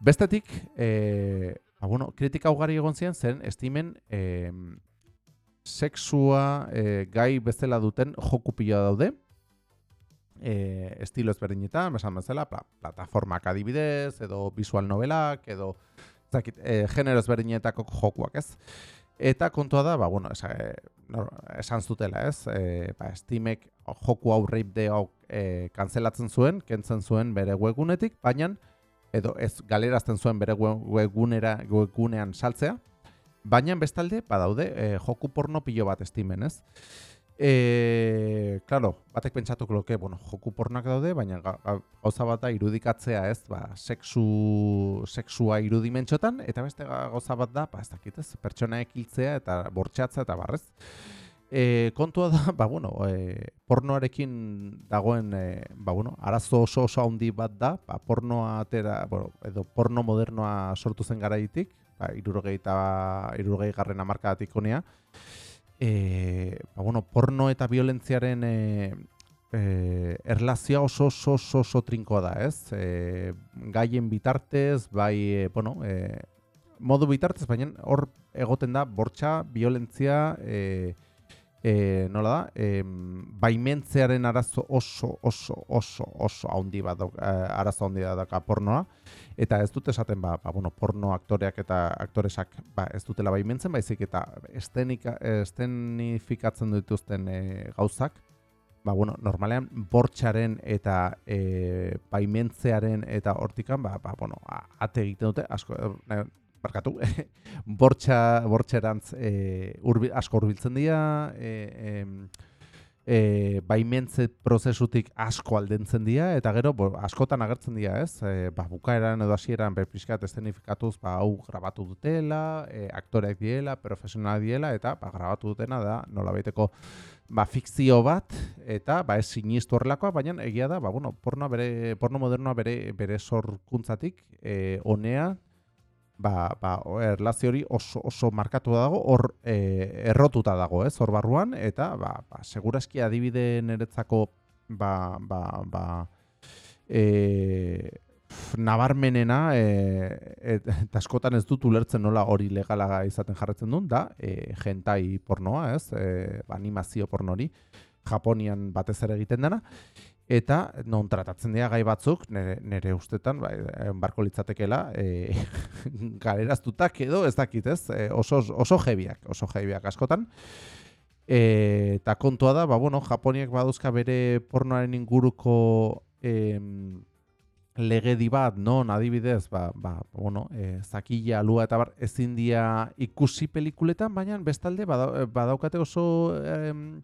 Bestetik, eh, ba, bueno, kritika ugari egon ziren zen estimen eh, sexua eh, gai bezala duten joku pila daude. Eh, estilo ezberdinetan, besan bezala, pla, plataformak adibidez, edo visual novelak, edo zakit, eh, genero ezberdinetako jokuak, ez? Eta kontua da, ba, bueno, esa, eh, esan zutela, ez? E, ba, Steamek joku hau rape de hau e, kanzelatzen zuen, kentzen zuen bere webunetik, baina edo ez galerazten zuen bere webgunera webunean saltzea, baina bestalde badaude e, joku porno pilo bat Steamen, ez? E, claro, batek pentsatuko loke, bueno, joku pornak daude, baina ga- gauza bat da irudikatzea ez, ba, sexu, sexua irudimentxotan, eta beste ga- gauza bat da, ba, ez dakit ez, pertsonaek hiltzea eta bortxatzea eta barrez. E, kontua da, ba, bueno, e, pornoarekin dagoen, e, ba, bueno, arazo oso oso handi bat da, ba, pornoa atera, bueno, edo porno modernoa sortu zen garaitik, ba, irurogei eta irurogei garren amarkadatik honea, e, ba, bueno, porno eta violentziaren e, e, erlazioa oso oso oso, oso trinkoa da, ez? E, gaien bitartez, bai, e, bueno, e, modu bitartez, baina hor egoten da bortxa, violentzia, e, e, nola da, e, baimentzearen arazo oso, oso, oso, oso handi bat, eh, arazo handi bat dauka pornoa, eta ez dute esaten, ba, ba, bueno, porno aktoreak eta aktoresak ba, ez dutela baimentzen, baizik eta estenika, estenifikatzen dituzten e, gauzak, ba, bueno, normalean bortxaren eta e, baimentzearen eta hortikan, ba, ba, bueno, ate egiten dute, asko, barkatu, bortxa, bortxerantz e, urbi, asko hurbiltzen dira, e, em, e, baimentze prozesutik asko aldentzen dira, eta gero bo, askotan agertzen dira, ez? E, ba, bukaeran edo hasieran berpiskat estenifikatuz, ba, hau grabatu dutela, e, aktoreak diela, profesionalak diela, eta ba, grabatu dutena da, nola baiteko, ba, fikzio bat, eta ba, ez sinistu horrelakoa, baina egia da, ba, bueno, pornoa bere, porno modernoa bere, bere sorkuntzatik, e, honea, ba, ba, o- erlazio hori oso, oso markatu dago, hor e, errotuta dago, ez, hor barruan, eta, ba, ba seguraski adibide niretzako, ba, ba, ba, e, nabarmenena, e, et, eta askotan ez dut ulertzen nola hori legala izaten jarretzen duen, da, e, hentai pornoa, ez, e, ba, animazio pornori, Japonian batez ere egiten dena, eta non tratatzen dira gai batzuk, nire, nire ustetan, bai, barko litzatekela, e, galeraztutak edo ez dakit ez, e, oso, oso jebiak, oso jebiak askotan. E, eta kontua da, ba, bueno, Japoniak baduzka bere pornoaren inguruko em, legedi bat, non adibidez, ba, ba, bueno, e, zakila, alua eta bar, ezin dia ikusi pelikuletan, baina bestalde bada, badaukate oso em,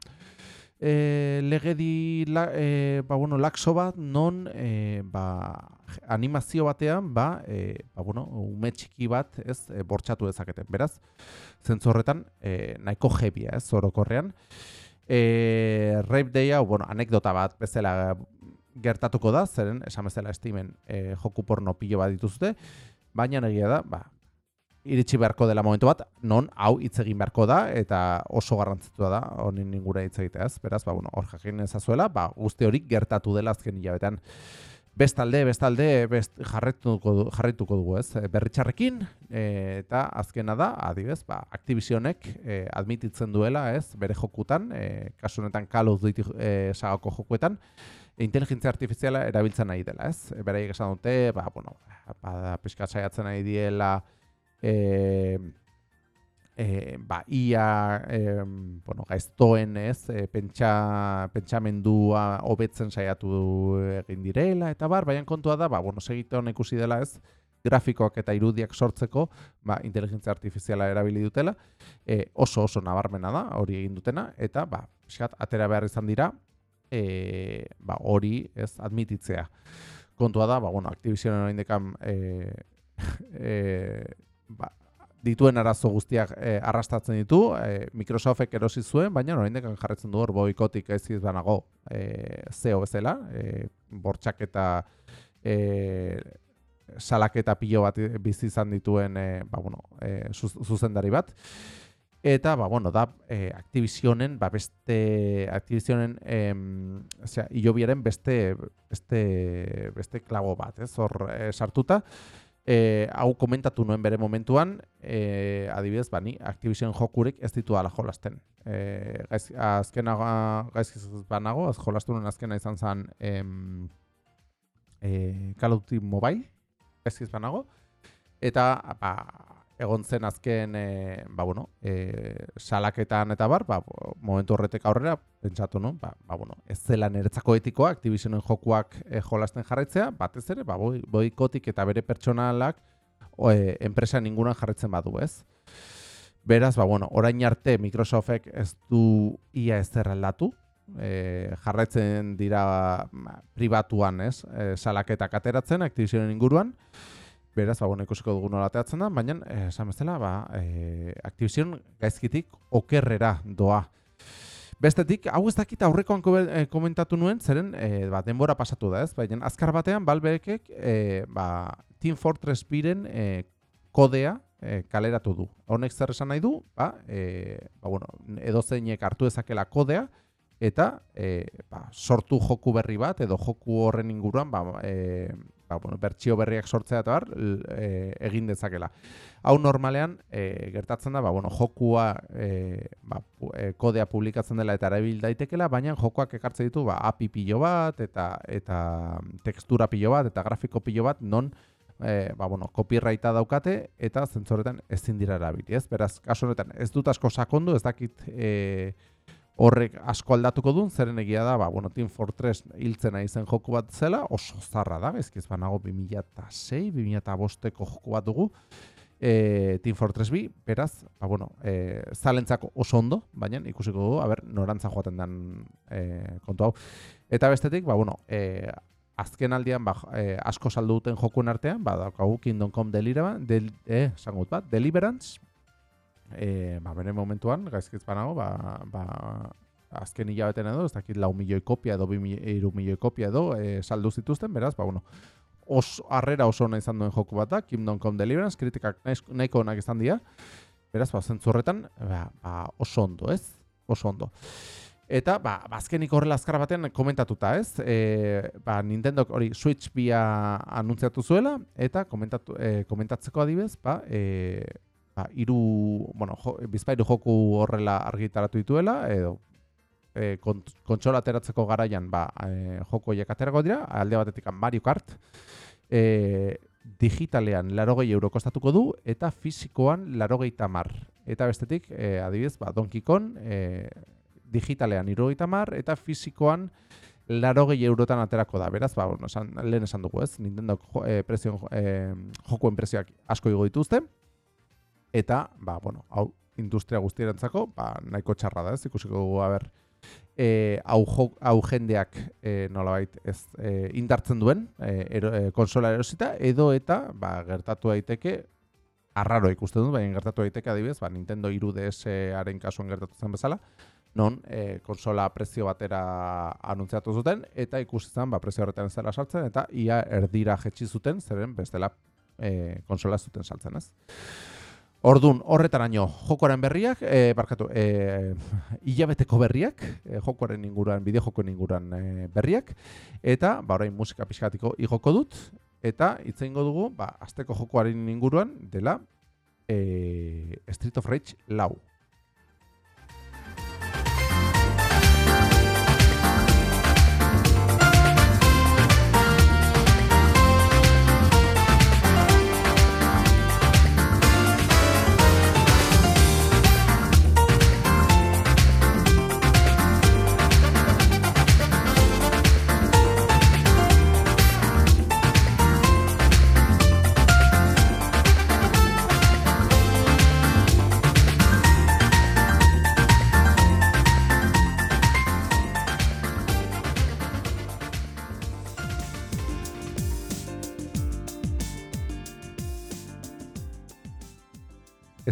e, legedi la, e, ba, bueno, laxo bat non e, ba, animazio batean ba, e, ba, bueno, ume txiki bat ez e, bortxatu dezaketen. Beraz, zentzu horretan e, nahiko jebia ez orokorrean. E, Rape Day hau, bueno, anekdota bat bezala gertatuko da, zeren esan bezala estimen e, joku porno pilo bat dituzte, baina egia da, ba, iritsi beharko dela momentu bat, non hau hitz egin beharko da eta oso garrantzitsua da honen ingura hitz egitea, ez? Beraz, ba bueno, hor jakin ezazuela, ba guzti hori gertatu dela azken hilabetean. Bestalde, bestalde, best, jarrituko, du- jarrituko dugu, ez? E, Berritxarrekin, e, eta azkena da, adibez, ba, Activisionek e, admititzen duela, ez? Bere jokutan, e, kasu honetan Call of Duty e, sagako jokuetan, inteligentzia artifiziala erabiltzen nahi dela, ez? E, Beraiek esan dute, ba, bueno, ba, pixka saiatzen nahi diela, e, e, ba, ia e, bueno, gaiztoen ez, e, pentsa, pentsamendua hobetzen saiatu egin direla, eta bar, baina kontua da, ba, bueno, segiteon ikusi dela ez, grafikoak eta irudiak sortzeko, ba, inteligentzia artifiziala erabili dutela, e, oso oso nabarmena da, hori egin dutena, eta, ba, pixkat, atera behar izan dira, e, ba, hori ez admititzea. Kontua da, ba, bueno, Activisionen oraindekan e, e, ba, dituen arazo guztiak e, arrastatzen ditu, e, Microsoftek erosi zuen, baina oraindik jarretzen du hor boikotik ez banago e, zeo bezala, e, bortxak eta e, salaketa pilo bat bizi izan dituen e, ba, bueno, e, zuz- zuzendari bat. Eta, ba, bueno, da, e, Activisionen, ba, beste, Activisionen, em, osea, ilobiaren beste, beste, beste klabo bat, ez, hor e, sartuta, e, hau komentatu nuen bere momentuan, e, adibidez, ba, ni Activision jokurek ez ditu ala jolasten. E, gaiz, azkena gaizkiz banago, az jolastu nuen azkena izan zen em, e, Call of Duty Mobile, gaizkiz banago, eta ba, egon zen azken e, ba, bueno, e, salaketan eta bar, ba, momentu horretek aurrera, pentsatu no, ba, ba, bueno, ez zela niretzako etikoa Activisionen jokuak e, jolasten jarraitzea, batez ere, ba, boi- boikotik eta bere pertsonalak o, e, enpresa ningunan jarraitzen badu, ez? Beraz, ba, bueno, orain arte Microsoftek ez du ia ezer aldatu, e, jarraitzen dira ba, pribatuan, ez, e, salaketak ateratzen Activisionen inguruan, Beraz, ba, bueno, ikusiko dugu nola da, baina, eh, esan bezala, ba, eh, Activision gaizkitik okerrera doa. Bestetik, hau ez dakit aurrekoan ko- eh, komentatu nuen, zeren eh, ba, denbora pasatu da, ez? Baina azkar batean, Valveek eh, ba, Team Fortress biren eh, kodea eh, kaleratu du. Honek zer esan nahi du, ba, eh, ba, bueno, edo zeinek hartu dezakela kodea, eta eh, ba, sortu joku berri bat, edo joku horren inguruan, ba, eh, ba, bueno, bertsio berriak sortzea eta bar, eh, egin dezakela. Hau normalean eh, gertatzen da, ba, bueno, jokua eh, ba, eh, kodea publikatzen dela eta erabil daitekela, baina jokoak ekartzen ditu ba, API pilo bat, eta, eta tekstura pilo bat, eta grafiko pilo bat, non eh, ba, bueno, copyrighta daukate, eta zentzorretan ezin dira erabili, ez? Beraz, kasu honetan, ez dut asko sakondu, ez dakit eh, horrek asko aldatuko duen, zeren egia da, ba, bueno, Team Fortress hiltzen ari zen joku bat zela, oso zarra da, ezkiz banago 2006, 2005eko joku bat dugu, e, Team Fortress 2, beraz, ba, bueno, e, zalentzako oso ondo, baina ikusiko dugu, a ber, norantza joaten den e, kontu hau. Eta bestetik, ba, bueno, e, azken aldian ba, e, asko saldu duten jokuen artean, ba, daukagu Kingdom Come Deliverance, del, eh, esango dut bat, Deliverance, e, ba, bere momentuan, gaizkitz banago, ba, ba, azken hilabeten edo, ez dakit lau milioi kopia edo, hiru milioi kopia edo, e, saldu zituzten, beraz, ba, bueno, os, arrera oso ona izan duen joku bat da, Kingdom Come Deliverance, kritikak nahiko onak izan dira, beraz, ba, zentzurretan, ba, ba, oso ondo, ez? Oso ondo. Eta, ba, ba, azkenik horrela azkar batean komentatuta, ez? E, ba, Nintendo hori Switch bia anuntziatu zuela, eta komentatu, e, komentatzeko adibez, ba, e, ba, iru, bueno, jo, bizpairu joku horrela argitaratu dituela, edo e, kont kontsola ateratzeko garaian ba, e, joko horiek aterako dira, alde batetik Mario Kart, e, digitalean larogei euro kostatuko du, eta fisikoan larogei tamar. Eta bestetik, e, adibidez, ba, Donkey Kong, e, digitalean irogei tamar, eta fisikoan larogei eurotan aterako da. Beraz, ba, bueno, esan, lehen esan dugu ez, Nintendo jo, e, prezioen, jo- e, jokuen prezioak asko igo dituzte, eta, ba, bueno, hau industria guztierentzako, ba, nahiko txarra da ez, ikusiko dugu, a ber, e, hau, jo, hau jendeak e, nolabait ez e, indartzen duen e, ero, e, konsola erosita, edo eta ba, gertatu daiteke arraro ikusten dut, baina gertatu daiteke adibidez, ba, Nintendo 3DS-aren kasuan gertatu zen bezala, non e, konsola prezio batera anuntziatu zuten, eta ikusi zen ba, prezio horretan ez dela sartzen, eta ia erdira jetxi zuten, zeren bestela e, konsola zuten saltzen, ez? Ordun horretaraino jokoaren berriak, e, barkatu, e, hilabeteko berriak, e, jokoaren inguruan, bideojokoen inguruan e, berriak, eta ba orain musika pixkatiko igoko dut, eta hitz egingo dugu, ba, asteko jokoaren inguruan dela e, Street of Rage lau.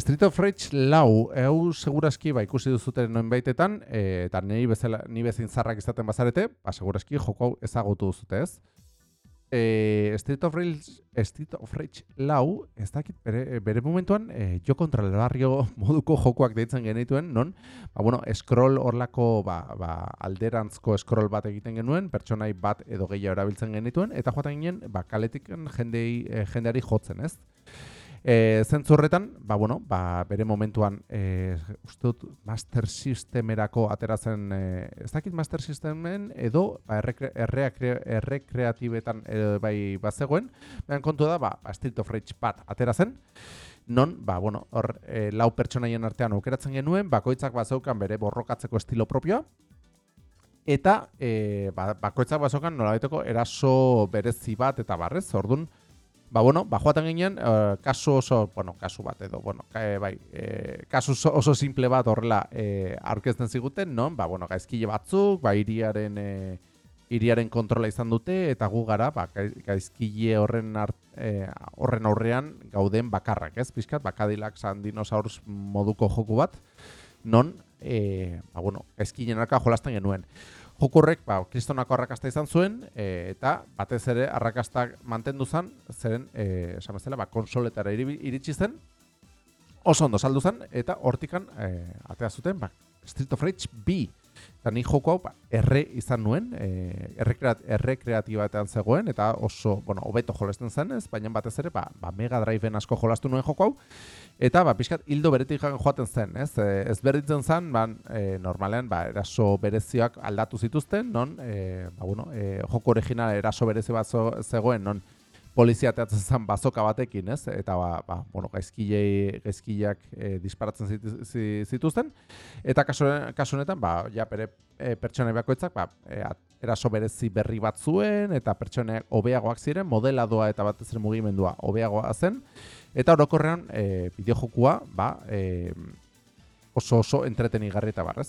Street of Rage lau, hau seguraski ba, ikusi duzuten noen baitetan, e, eta niri bezala, ni bezin zarrak izaten bazarete, ba, seguraski joko hau ezagutu duzute ez. E, Street of Rage, Street of Rage lau, ez dakit, bere, bere momentuan, e, jo kontra barrio moduko jokoak deitzen genituen, non, ba, bueno, scroll horlako, ba, ba, alderantzko scroll bat egiten genuen, pertsonai bat edo gehiago erabiltzen genituen, eta joaten ginen, ba, kaletik jendei, e, jendeari jotzen, ez? E, zentzurretan, ba, bueno, ba, bere momentuan, e, uste dut, Master Systemerako ateratzen, e, ez dakit Master Systemen, edo ba, errekre, erreakre, errekreatibetan bai bazegoen, baina kontu da, ba, ba, Street of Rage bat ateratzen, non, ba, bueno, hor, e, lau pertsonaien artean aukeratzen genuen, bakoitzak bazeukan bere borrokatzeko estilo propioa, eta e, ba, bakoitzak bazeukan nolabaiteko eraso berezi bat eta barrez, ordun Ba, bueno, ba, joaten ginen, eh, kasu oso, bueno, kasu bat edo, bueno, e, bai, e, kasu oso, simple bat horrela e, aurkezten ziguten, non, ba, bueno, gaizkile batzuk, ba, iriaren, e, iriaren kontrola izan dute, eta gu gara, ba, gai- gaizkile horren, art, e, horren aurrean gauden bakarrak, ez, pixkat, bakadilak zan dinosaurs moduko joku bat, non, e, ba, bueno, gaizkileen arka jolasten genuen. Joko horrek, ba, kristonako arrakasta izan zuen, e, eta batez ere arrakastak mantendu zen, zeren, e, esan bezala, ba, konsoletara iri- iritsi zen, oso ondo saldu zen, eta hortikan e, atea zuten, ba, Street of Rage B. Eta ni joko hau, ba, erre izan nuen, e, errekreat, errekreatibatean zegoen, eta oso, bueno, hobeto jolesten zen ez, baina batez ere, ba, ba Mega Driveen asko jolastu nuen joko hau, Eta ba, pixkat hildo beretik joaten zen, ez? E, ez berditzen zen, ban, e, normalean, ba, eraso berezioak aldatu zituzten, non, e, ba, bueno, e, joko original eraso berezi bat zegoen, non, polizia ateatzen zen bazoka batekin, ez? Eta, ba, ba bueno, gaizkilei, gaizkileak e, disparatzen zitu- zi- zituzten. Eta kasu, kasu honetan, ba, ja, bere e, pertsonai bakoitzak, ba, e, eraso berezi berri bat zuen, eta pertsoneak hobeagoak ziren, modeladoa eta batez ere mugimendua hobeagoa zen, Eta orokorrean e, bideojokua ba, e, oso oso entretenigarri eta barrez.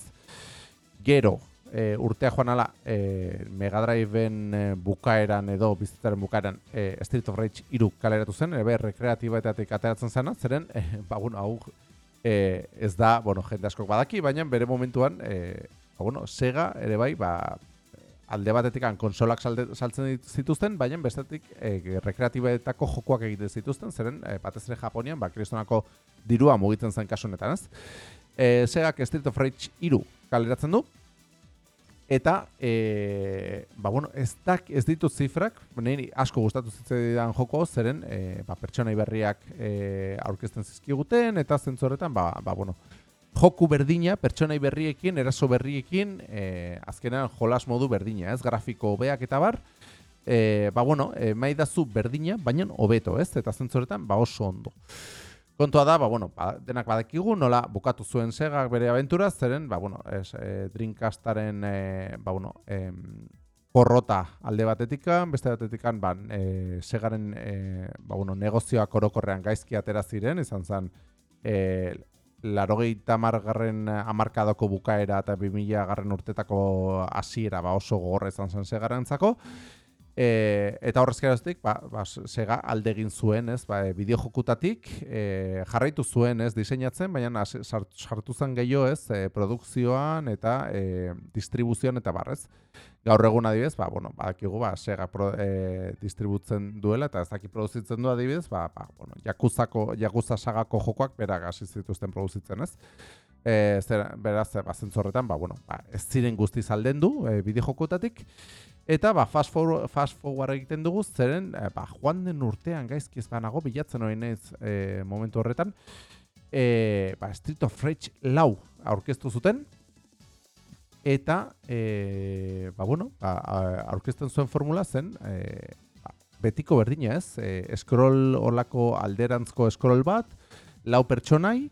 Gero, e, urtea joan ala e, Mega Driveen e, bukaeran edo bizitzaren bukaeran e, Street of Rage 3 kaleratu zen, ebe rekreatibetatik ateratzen zena, zeren, e, ba, bueno, hau e, ez da, bueno, jende askok badaki, baina bere momentuan, e, ba, bueno, Sega ere bai, ba, alde batetik konsolak saltzen zituzten, baina bestetik e, rekreatibetako jokoak egiten zituzten, zeren e, batez ere Japonian, ba, kristonako dirua mugitzen zen kasu honetan, ez? E, Segak Street of Rage 3 kaleratzen du, eta, e, ba, bueno, ez, dak, ez ditu zifrak, niri asko gustatu zitzaidan joko, zeren, e, ba, pertsonai berriak e, aurkezten zizkiguten, eta zentzoretan, ba, ba, bueno, joku berdina, pertsonai berriekin, eraso berriekin, e, azkenean jolas modu berdina, ez, grafiko hobeak eta bar, e, ba, bueno, e, maidazu berdina, baina hobeto, ez, eta zentzoretan, ba, oso ondo. Kontua da, ba, bueno, ba, denak badakigu, nola bukatu zuen segak bere abentura, zeren, ba, bueno, es, e, Dreamcastaren, e, ba, bueno, em, porrota alde batetikan, beste batetikan, ba, e, segaren, e, ba, bueno, negozioak orokorrean gaizki atera ziren, izan zen, e, larogeita margarren amarkadako bukaera eta 2000 garren urtetako hasiera ba oso gogorra izan zen segarentzako. E, eta horrez geroztik, ba, ba, sega alde egin zuen, ez, ba, e, bideojokutatik e, jarraitu zuen, ez, diseinatzen, baina sartu zen gehiago, ez, e, produkzioan eta e, distribuzioan eta barrez. Gaur egun adibidez, ba, bueno, badakigu, ba, sega pro, e, distributzen duela eta ez daki produzitzen du adibidez, ba, ba, bueno, jakuzako, jakuza sagako jokoak berak hasi zituzten produzitzen, ez? E, zer, beraz, ba, zentzorretan, ba, bueno, ba, ez ziren guztiz aldendu e, bideojokotatik, Eta ba, fast forward, fast forward egiten dugu, zeren eh, ba, joan den urtean gaizki ez banago, bilatzen hori naiz eh, momentu horretan, eh, ba, Street of Rage lau aurkeztu zuten, eta, eh, ba, bueno, ba, aurkezten zuen formula zen, eh, ba, betiko berdina ez, eh, scroll olako alderantzko scroll bat, lau pertsonai,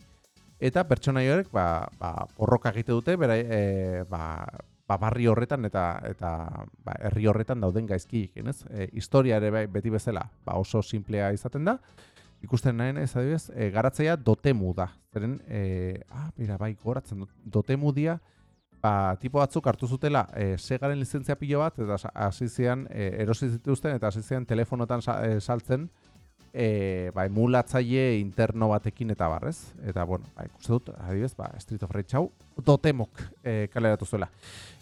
eta pertsonai horrek ba, ba, porroka egite dute, bera, e, ba, ba, barri horretan eta eta ba, herri horretan dauden gaizkiekin, ez? E, historia ere bai, beti bezala ba, oso simplea izaten da. Ikusten nahi ez adibidez, e, garatzaia dotemu da. Zeren, e, ah, mira, bai, goratzen dut, dotemu dia, ba, tipo batzuk hartu zutela e, segaren lizentzia pilo bat, eta hasi zian, e, erosi zituzten, eta hasi zian telefonotan sa, e, saltzen, e, ba, emulatzaile interno batekin eta barrez. Eta, bueno, ba, ikuste dut, adibidez, ba, Street of Rage hau, dotemok e, kaleratu zuela.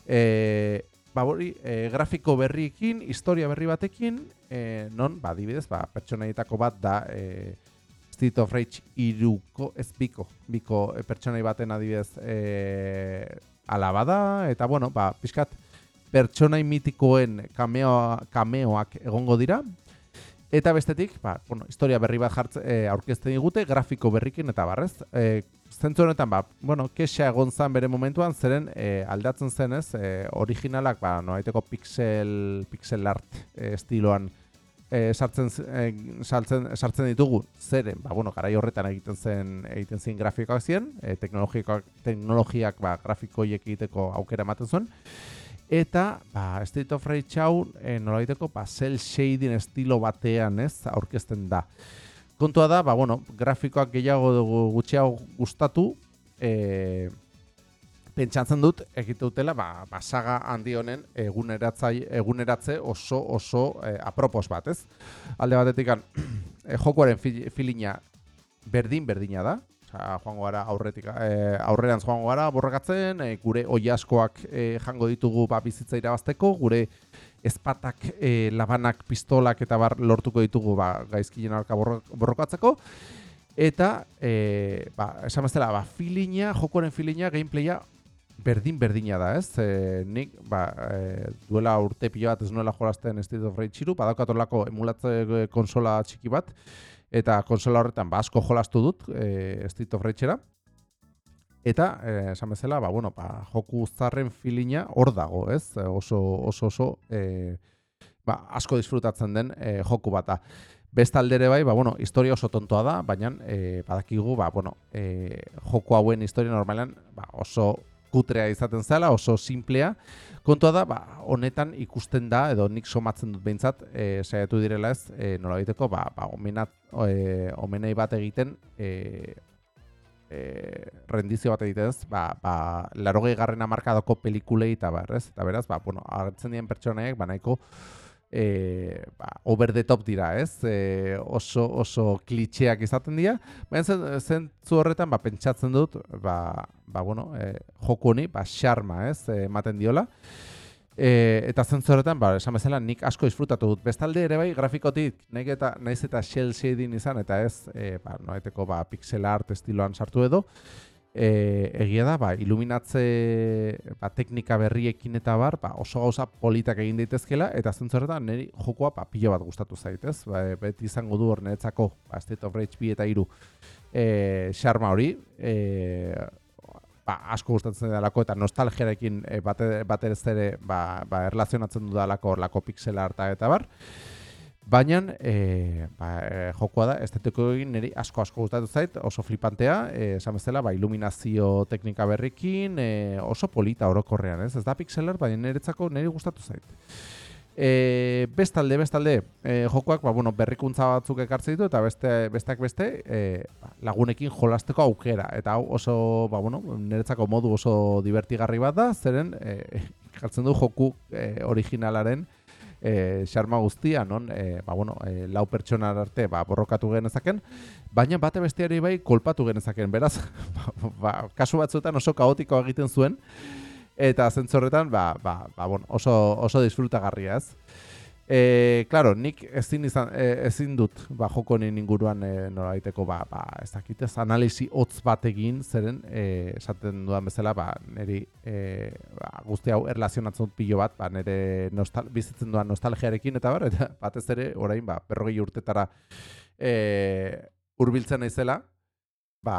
E, ba, hori, e, grafiko berriekin, historia berri batekin, e, non, ba, adibidez, ba, pertsonaietako bat da e, Street of Rage iruko, ez biko, biko e, pertsonai baten adibidez e, alabada, eta, bueno, ba, pixkat, pertsonai mitikoen kameo, kameoak egongo dira, Eta bestetik, ba, bueno, historia berri bat jartze, e, aurkezten digute, grafiko berrikin eta barrez. E, zentzu honetan, ba, bueno, kexa egon zan bere momentuan, zeren e, aldatzen zenez, e, originalak, ba, noaiteko pixel, pixel art e, estiloan e, sartzen, e, sartzen, sartzen ditugu, zeren, ba, bueno, garai horretan egiten zen egiten zen grafikoak ziren, e, teknologiak ba, grafikoiek egiteko aukera ematen zuen, Eta, ba, Street of Rage hau, e, nolaiteko, ba, cel shading estilo batean, ez, aurkezten da. Kontua da, ba, bueno, grafikoak gehiago dugu gutxiago gustatu, e, pentsatzen dut, egite dutela, ba, ba, saga handi honen eguneratzai, eguneratze oso, oso e, apropos bat, ez? Alde batetik, e, jokoaren fil, filina berdin-berdina da, Osea, joango gara aurretik e, aurrerantz joango gara borrakatzen, e, gure oiaskoak e, jango ditugu ba bizitza irabazteko, gure ezpatak, e, labanak, pistolak eta bar lortuko ditugu ba gaizkien aurka borrokatzeko. Eta e, ba, esan bezala, ba, filina, jokoren filina, gameplaya berdin-berdina da, ez? E, nik, ba, e, duela urte pilo bat ez nuela jolazten Street of Rage 3, badaukatolako emulatze konsola txiki bat, eta konsola horretan ba, asko jolastu dut e, Street of Rage-era. Eta, eh, esan bezala, ba, bueno, ba, joku zarren filina hor dago, ez? Oso, oso, oso, e, ba, asko disfrutatzen den e, joku bata. Bestaldere bai, ba, bueno, historia oso tontoa da, baina e, badakigu, ba, bueno, e, joku hauen historia normalean ba, oso kutrea izaten zela, oso simplea. Kontua da, ba, honetan ikusten da, edo nik somatzen dut behintzat, e, saiatu direla ez, e, nola egiteko, ba, ba, omenat, e, omenei bat egiten, e, e, rendizio bat egiten ez, ba, ba, larogei garrena markadoko pelikulei eta barrez, eta beraz, ba, bueno, agertzen dien pertsoneek, ba, nahiko, e, ba, over the top dira, ez? E, oso oso klitxeak izaten dira. Baina zen, horretan ba, pentsatzen dut, ba, ba bueno, e, joku honi, ba, xarma, ez? Ematen diola. E, eta zentzu horretan, ba, esan bezala, nik asko disfrutatu dut. Bestalde ere bai, grafikotik, nahi eta, naiz eta shell shading izan, eta ez, e, ba, noeteko ba, pixel art estiloan sartu edo, e, egia da, ba, iluminatze ba, teknika berriekin eta bar, ba, oso gauza politak egin daitezkela, eta zentzorretan niri jokoa ba, pilo bat gustatu zaitez. Ba, beti izango du hor niretzako ba, State of Rage 2 eta 3 e, xarma hori, e, ba, asko gustatzen dalako eta nostalgiarekin e, bate ere ba, ba, erlazionatzen dudalako hor lako pixel arta eta bar. Baina, e, ba, e, jokoa da, estetiko egin niri asko asko gustatu zait, oso flipantea, e, esan bezala, ba, iluminazio teknika berrikin, e, oso polita orokorrean, ez? Ez da pixeler, baina niretzako niri gustatu zait. E, bestalde, bestalde, e, jokoak ba, bueno, berrikuntza batzuk ekartzen ditu eta beste, besteak beste e, lagunekin jolasteko aukera. Eta hau oso, ba, bueno, niretzako modu oso divertigarri bat da, zeren e, jartzen du joku e, originalaren, e, xarma guztia, non, e, ba, bueno, e, lau pertsona arte ba, borrokatu genezaken, baina bate besteari bai kolpatu genezaken, beraz, ba, ba, kasu batzuetan oso kaotiko egiten zuen, eta zentzorretan, ba, ba, ba, bon, oso, oso disfrutagarria ez. E, claro, nik ezin, izan, e, ezin dut ba, joko nien inguruan e, noraiteko ba, ba, ez dakitez analisi hotz bat egin, zeren e, esaten dudan bezala ba, niri e, ba, guzti hau erlazionatzen dut pilo bat, ba, nire nostal, bizitzen duan nostalgiarekin eta bar, eta batez ere orain ba, berrogei urtetara e, urbiltzen naizela, ba,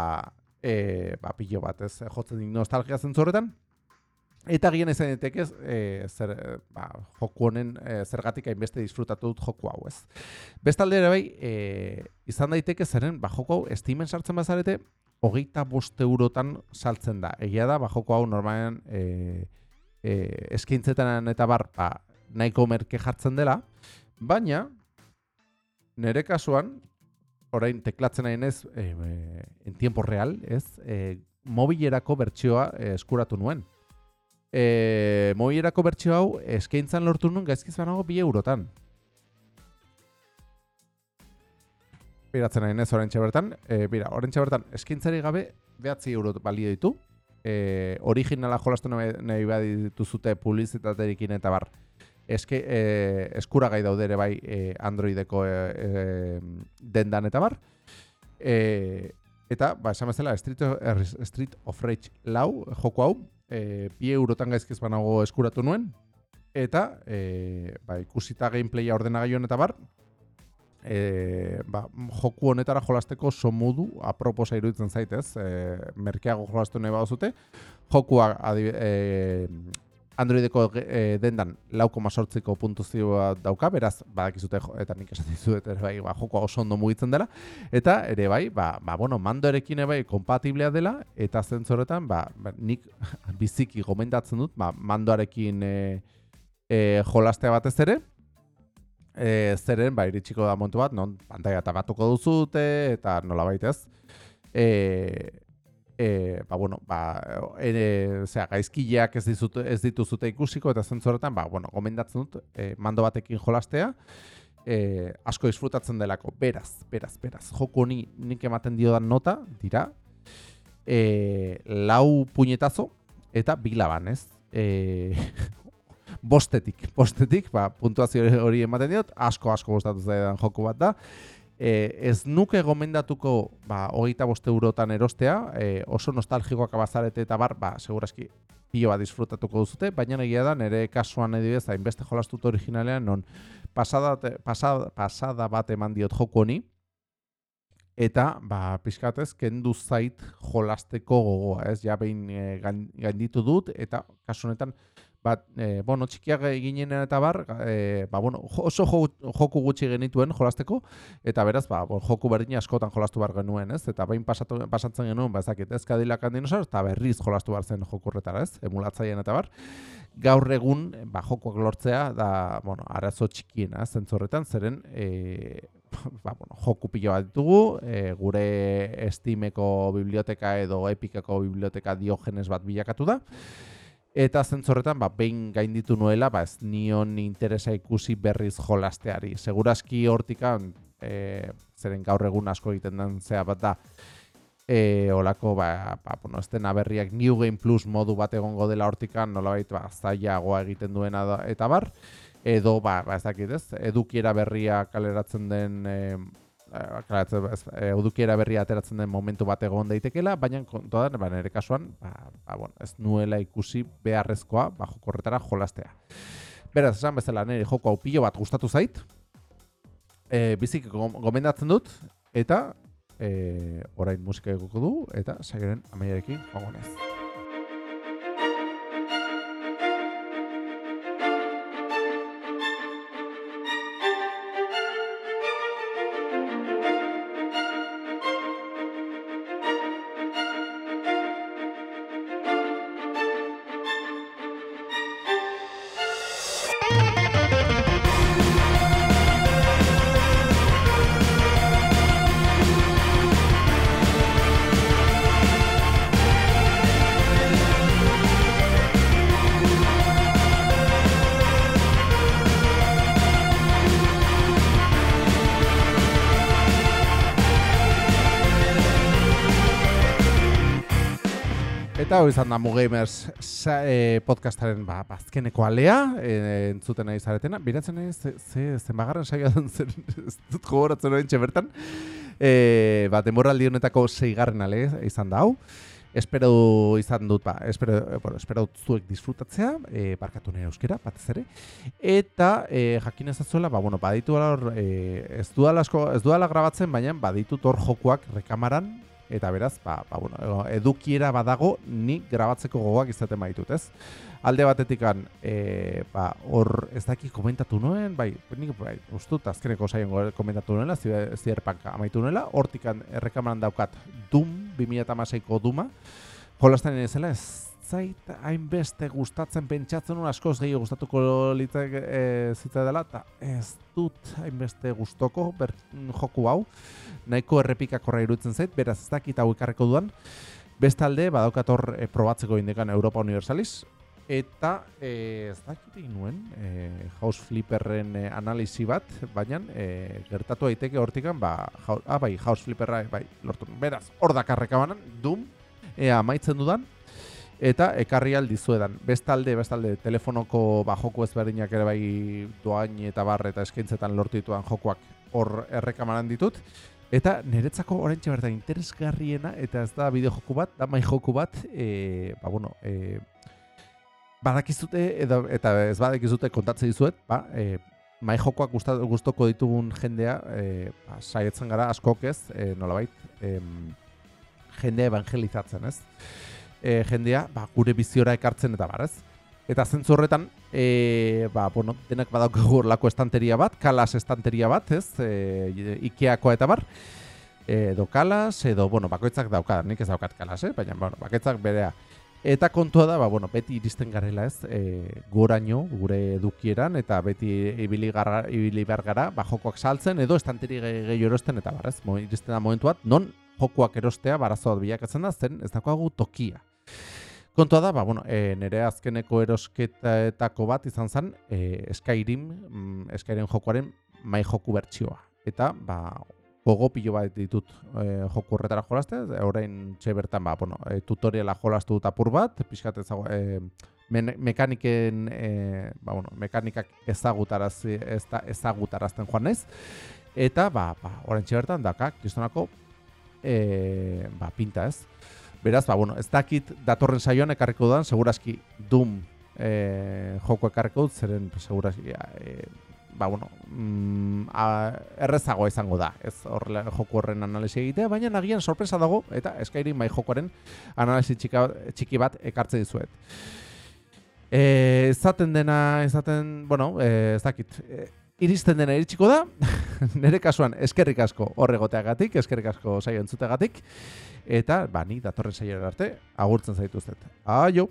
e, ba, pilo bat ez jotzen nostalgia zentzorretan, Eta gian izan daiteke e, zer, ba, joku honen e, zergatik hainbeste disfrutatu dut joku hau, ez. Bestalde ere bai, e, izan daiteke zeren, ba, joku hau estimen sartzen bazarete, hogeita bost eurotan saltzen da. Egia da, ba, joku hau normalen e, e, eskaintzetan eta bar, ba, nahiko merke jartzen dela, baina, nire kasuan, orain teklatzen nahi ez, e, e, en tiempo real, ez, e, mobilerako bertsioa e, eskuratu nuen e, mobilerako bertxio hau eskaintzan lortu nuen gaizkiz banago bi eurotan. Biratzen nahi nez orentxe bertan, e, bira, orentxe bertan eskaintzari gabe behatzi euro balio ditu. E, originala jolastu nahi behar dituzute publizitaterikin eta bar. Eske, e, eskuragai daude ere bai e, Androideko e, e, dendan eta bar. E, eta, ba, esan bezala, Street of, Street of Rage lau, joko hau, e, bi eurotan gaizkiz banago eskuratu nuen, eta e, ba, ikusita gameplaya ordenagailuan eta bar, e, ba, joku honetara jolasteko somudu aproposa iruditzen zaitez, e, merkeago jolastu nahi baduzute, jokua adi, e, Androideko e, dendan lauko masortziko puntuzioa dauka, beraz, badakizute, eta nik esan dizuet, ere bai, ba, joko oso ondo mugitzen dela, eta ere bai, ba, ba bueno, mandoerekin ere bai, kompatiblea dela, eta zentzoretan, ba, ba, nik biziki gomendatzen dut, ba, mandoarekin e, e, jolastea batez ere, e, zeren, ba, iritsiko da montu bat, non, pantalla tabatuko duzute, eta nola baitez, e, e, ba, bueno, ba, ere, zera, gaizkileak ez, dizut, ez dituzute ikusiko eta zentzoretan, ba, bueno, gomendatzen dut, e, mando batekin jolastea, e, asko disfrutatzen delako, beraz, beraz, beraz, joko ni nik ematen diodan nota, dira, e, lau puñetazo eta bilaban, ez? E, bostetik, bostetik, ba, puntuazio hori ematen diot, asko, asko gustatu zaidan joko bat da, e, ez nuke gomendatuko ba, hogeita boste eurotan erostea, e, oso nostalgikoak abazarete eta bar, ba, seguraski pilo bat disfrutatuko duzute, baina egia da, nire kasuan edibez, hainbeste jolastut originalean, non pasada, pasada, pasada bat eman diot joko honi, eta, ba, pixkatez, kendu zait jolasteko gogoa, ez, ja behin e, gainditu dut, eta kasu honetan, bat, e, bueno, txikiak eginen eta bar, e, ba, bueno, oso joku gutxi genituen jolasteko, eta beraz, ba, bon, joku berdin askotan jolastu bar genuen, ez? Eta bain pasatu, pasatzen genuen, ba, ezakit, ez kadilak dinosaur, eta berriz jolastu bar zen jokurretara, ez? Emulatzaien eta bar. Gaur egun, ba, jokuak lortzea, da, bueno, arazo txikiena, zentzorretan, zeren, e, ba, bueno, joku pilo bat ditugu, e, gure Steameko biblioteka edo Epiceko biblioteka diogenes bat bilakatu da, Eta zentzorretan, ba, behin gainditu nuela, ba, ez nion interesa ikusi berriz jolasteari. Segurazki hortikan, e, zeren gaur egun asko egiten den zea bat da, e, olako, ba, ba, bueno, ez dena berriak New Game Plus modu bat egongo dela hortikan, nola baita, ba, zailagoa egiten duena da, eta bar, edo, ba, ba ez dakit ez, edukiera berria kaleratzen den, e, e, udukiera berria ateratzen den momentu bat egon daitekela, baina kontua da, ba, nire kasuan, ba, ba, bueno, ez nuela ikusi beharrezkoa ba, jokorretara jolastea. Beraz, esan bezala, nire joko hau pilo bat gustatu zait, e, bizik gomendatzen dut, eta e, orain musika egoko du, eta saiaren amaiarekin jogonez. Eta hori izan da Mugamers e, podcastaren ba, bazkeneko alea, e, entzuten nahi zaretena. Biratzen nahi, ze, ze, zen bagarren saia den zen, ez dut gogoratzen hori bertan. E, ba, denboraldi honetako zeigarren ale izan da hau. Espero izan dut, ba, espero, bueno, espero dut zuek disfrutatzea, e, barkatu nire euskera, batez ere. Eta e, jakin ezazuela, ba, bueno, baditu hor, e, ez duala, ez duala grabatzen, baina baditu hor jokuak rekamaran, eta beraz, ba, ba, bueno, edukiera badago ni grabatzeko gogoak izaten baitut, ez? Alde batetikan, e, ba, hor ez daki komentatu nuen, bai, nik bai, ustut azkeneko saien komentatu nuela, zierpak amaitu nuela, hortikan errekamaran daukat Doom, 2008ko Duma, jolaztan zela ez zait hainbeste gustatzen pentsatzen un askoz gehiago gustatuko litzek e, zitza dela eta ez dut hainbeste gustoko ber, joku hau. Nahiko errepikakorra iruditzen zait beraz ez dakit hau ikarreko duan bestalde badaukat hor e, probatzeko indekan Europa Universalis eta e, ez dakit egin nuen e, House Flipperren e, analisi bat baina e, gertatu daiteke hortikan ba, ah, bai, House Flipperra bai, lortu beraz hor dakarreka banan Doom. Ea maitzen dudan eta ekarri aldizuedan. Bestalde, bestalde, telefonoko ba, joku ezberdinak ere bai doain eta barre eta eskaintzetan lortu dituan jokuak hor errekamaran ditut. Eta niretzako orain bertan interesgarriena, eta ez da bideo joku bat, da mai joku bat, e, ba, bueno, e, badakizute, edo, eta ez badakizute kontatzen dizuet, ba, e, mai jokoak gustoko ditugun jendea, e, ba, saietzen gara askok ez, e, nolabait, e, jendea evangelizatzen ez e, jendea ba, gure biziora ekartzen eta barez. Eta zentzu horretan, e, ba, bueno, denak badaukagu lako estanteria bat, kalas estanteria bat, ez, e, Ikeakoa eta bar, edo kalas, edo, bueno, bakoitzak dauka, nik ez daukat kalas, eh? baina, bueno, bakoitzak berea. Eta kontua da, ba, bueno, beti iristen garela ez, e, goraino, gure edukieran, eta beti ibili, garra, ibili behar gara, ba, jokoak saltzen, edo estanteri gehiago erosten, eta barrez, mo, iristen da momentu bat, non jokoak erostea barazo bilakatzen da, zen ez dakoagu tokia. Kontua da, ba, bueno, e, nire azkeneko erosketako bat izan zen, e, Skyrim, mm, Skyrim jokoaren mai joku bertsioa. Eta, ba, gogo pilo bat ditut e, joku horretara jolaste, orain txe bertan, ba, bueno, e, tutoriala jolastu dut apur bat, pixkat ezago, e, men, mekaniken, e, ba, bueno, mekanikak ezagutaraz, ez da, ezagutarazten joan naiz, eta, ba, ba, orain txe bertan, daka, kristonako, e, ba, pinta ez. Beraz, ba, bueno, ez dakit datorren saioan ekarriko dudan, seguraski Doom e, joko ekarriko dut, zeren seguraski e, ba, bueno, mm, a, errezagoa izango da, ez horrela joko horren analisi egitea, baina nagian sorpresa dago, eta Skyrim bai jokoaren analisi txika, txiki bat ekartze dizuet. E, ezaten dena, ezaten, bueno, e, ez dakit, e, iristen dena iritsiko da, nire kasuan eskerrik asko horregoteagatik, eskerrik asko saio entzuteagatik, eta, ba, ni datorren saioaren arte, agurtzen zaituztet. Aio!